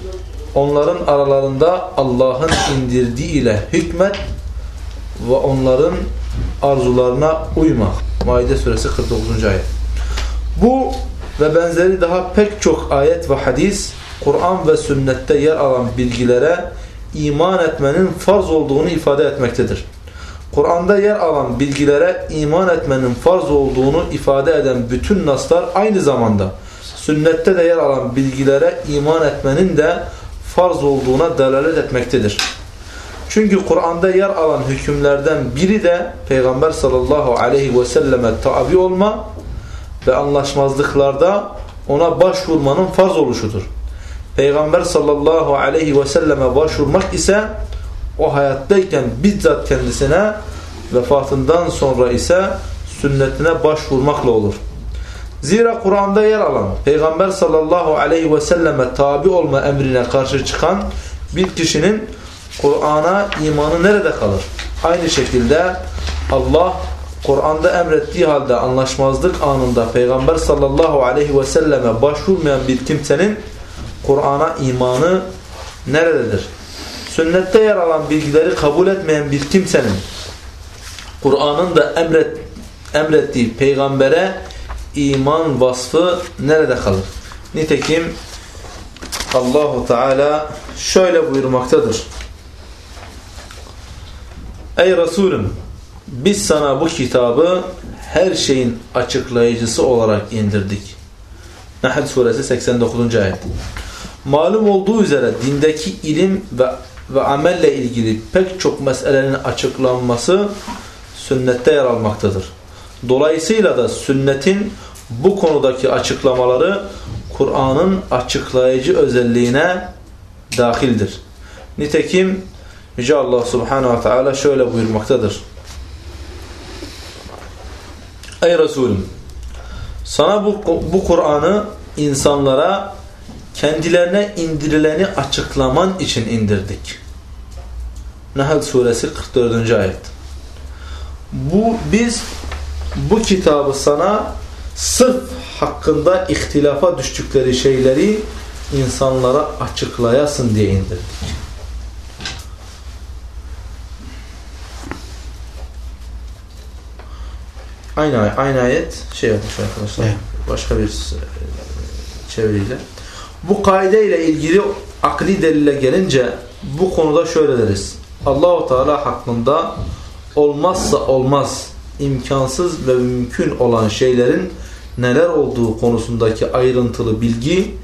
onların aralarında Allah'ın indirdiği ile hükmet ve onların arzularına uyma. Maide suresi 49. ayet. Bu ve benzeri daha pek çok ayet ve hadis Kur'an ve sünnette yer alan bilgilere iman etmenin farz olduğunu ifade etmektedir. Kur'an'da yer alan bilgilere iman etmenin farz olduğunu ifade eden bütün naslar aynı zamanda sünnette de yer alan bilgilere iman etmenin de farz olduğuna delalet etmektedir. Çünkü Kur'an'da yer alan hükümlerden biri de Peygamber sallallahu aleyhi ve selleme tabi olma ve anlaşmazlıklarda ona başvurmanın farz oluşudur. Peygamber sallallahu aleyhi ve selleme başvurmak ise o hayattayken bizzat kendisine vefatından sonra ise sünnetine başvurmakla olur. Zira Kur'an'da yer alan Peygamber sallallahu aleyhi ve selleme tabi olma emrine karşı çıkan bir kişinin Kur'an'a imanı nerede kalır? Aynı şekilde Allah Kur'an'da emrettiği halde anlaşmazlık anında Peygamber sallallahu aleyhi ve selleme başvurmayan bir kimsenin Kur'an'a imanı nerededir? Sünnette yer alan bilgileri kabul etmeyen bir kimsenin Kur'an'ın da emret, emrettiği peygambere iman vasfı nerede kalır? Nitekim Allahu Teala şöyle buyurmaktadır. Ey Resulüm biz sana bu kitabı her şeyin açıklayıcısı olarak indirdik. Nahl suresi 89. ayet. Malum olduğu üzere dindeki ilim ve, ve amelle ilgili pek çok meselenin açıklanması sünnette yer almaktadır. Dolayısıyla da sünnetin bu konudaki açıklamaları Kur'an'ın açıklayıcı özelliğine dahildir. Nitekim Yüce Allah Subhanahu ve Teala şöyle buyurmaktadır. Ey Resulüm sana bu, bu Kur'an'ı insanlara kendilerine indirileni açıklaman için indirdik. Nahl suresi 44. ayet. Bu biz bu kitabı sana sırf hakkında ihtilafa düştükleri şeyleri insanlara açıklayasın diye indirdik. Aynı, aynı ayet şey yapmış arkadaşlar. Evet. Başka bir çeviriyle. Bu kaide ile ilgili akli delile gelince bu konuda şöyle deriz. Allahu Teala hakkında olmazsa olmaz, imkansız ve mümkün olan şeylerin neler olduğu konusundaki ayrıntılı bilgi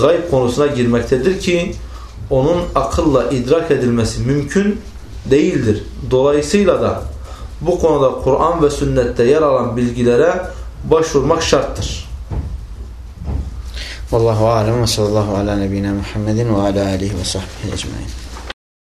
gayb konusuna girmektedir ki onun akılla idrak edilmesi mümkün değildir. Dolayısıyla da bu konuda Kur'an ve sünnette yer alan bilgilere başvurmak şarttır. Vallahu alem ve sallallahu ala nebine Muhammedin ve ala alihi ve sahbihi ecmain.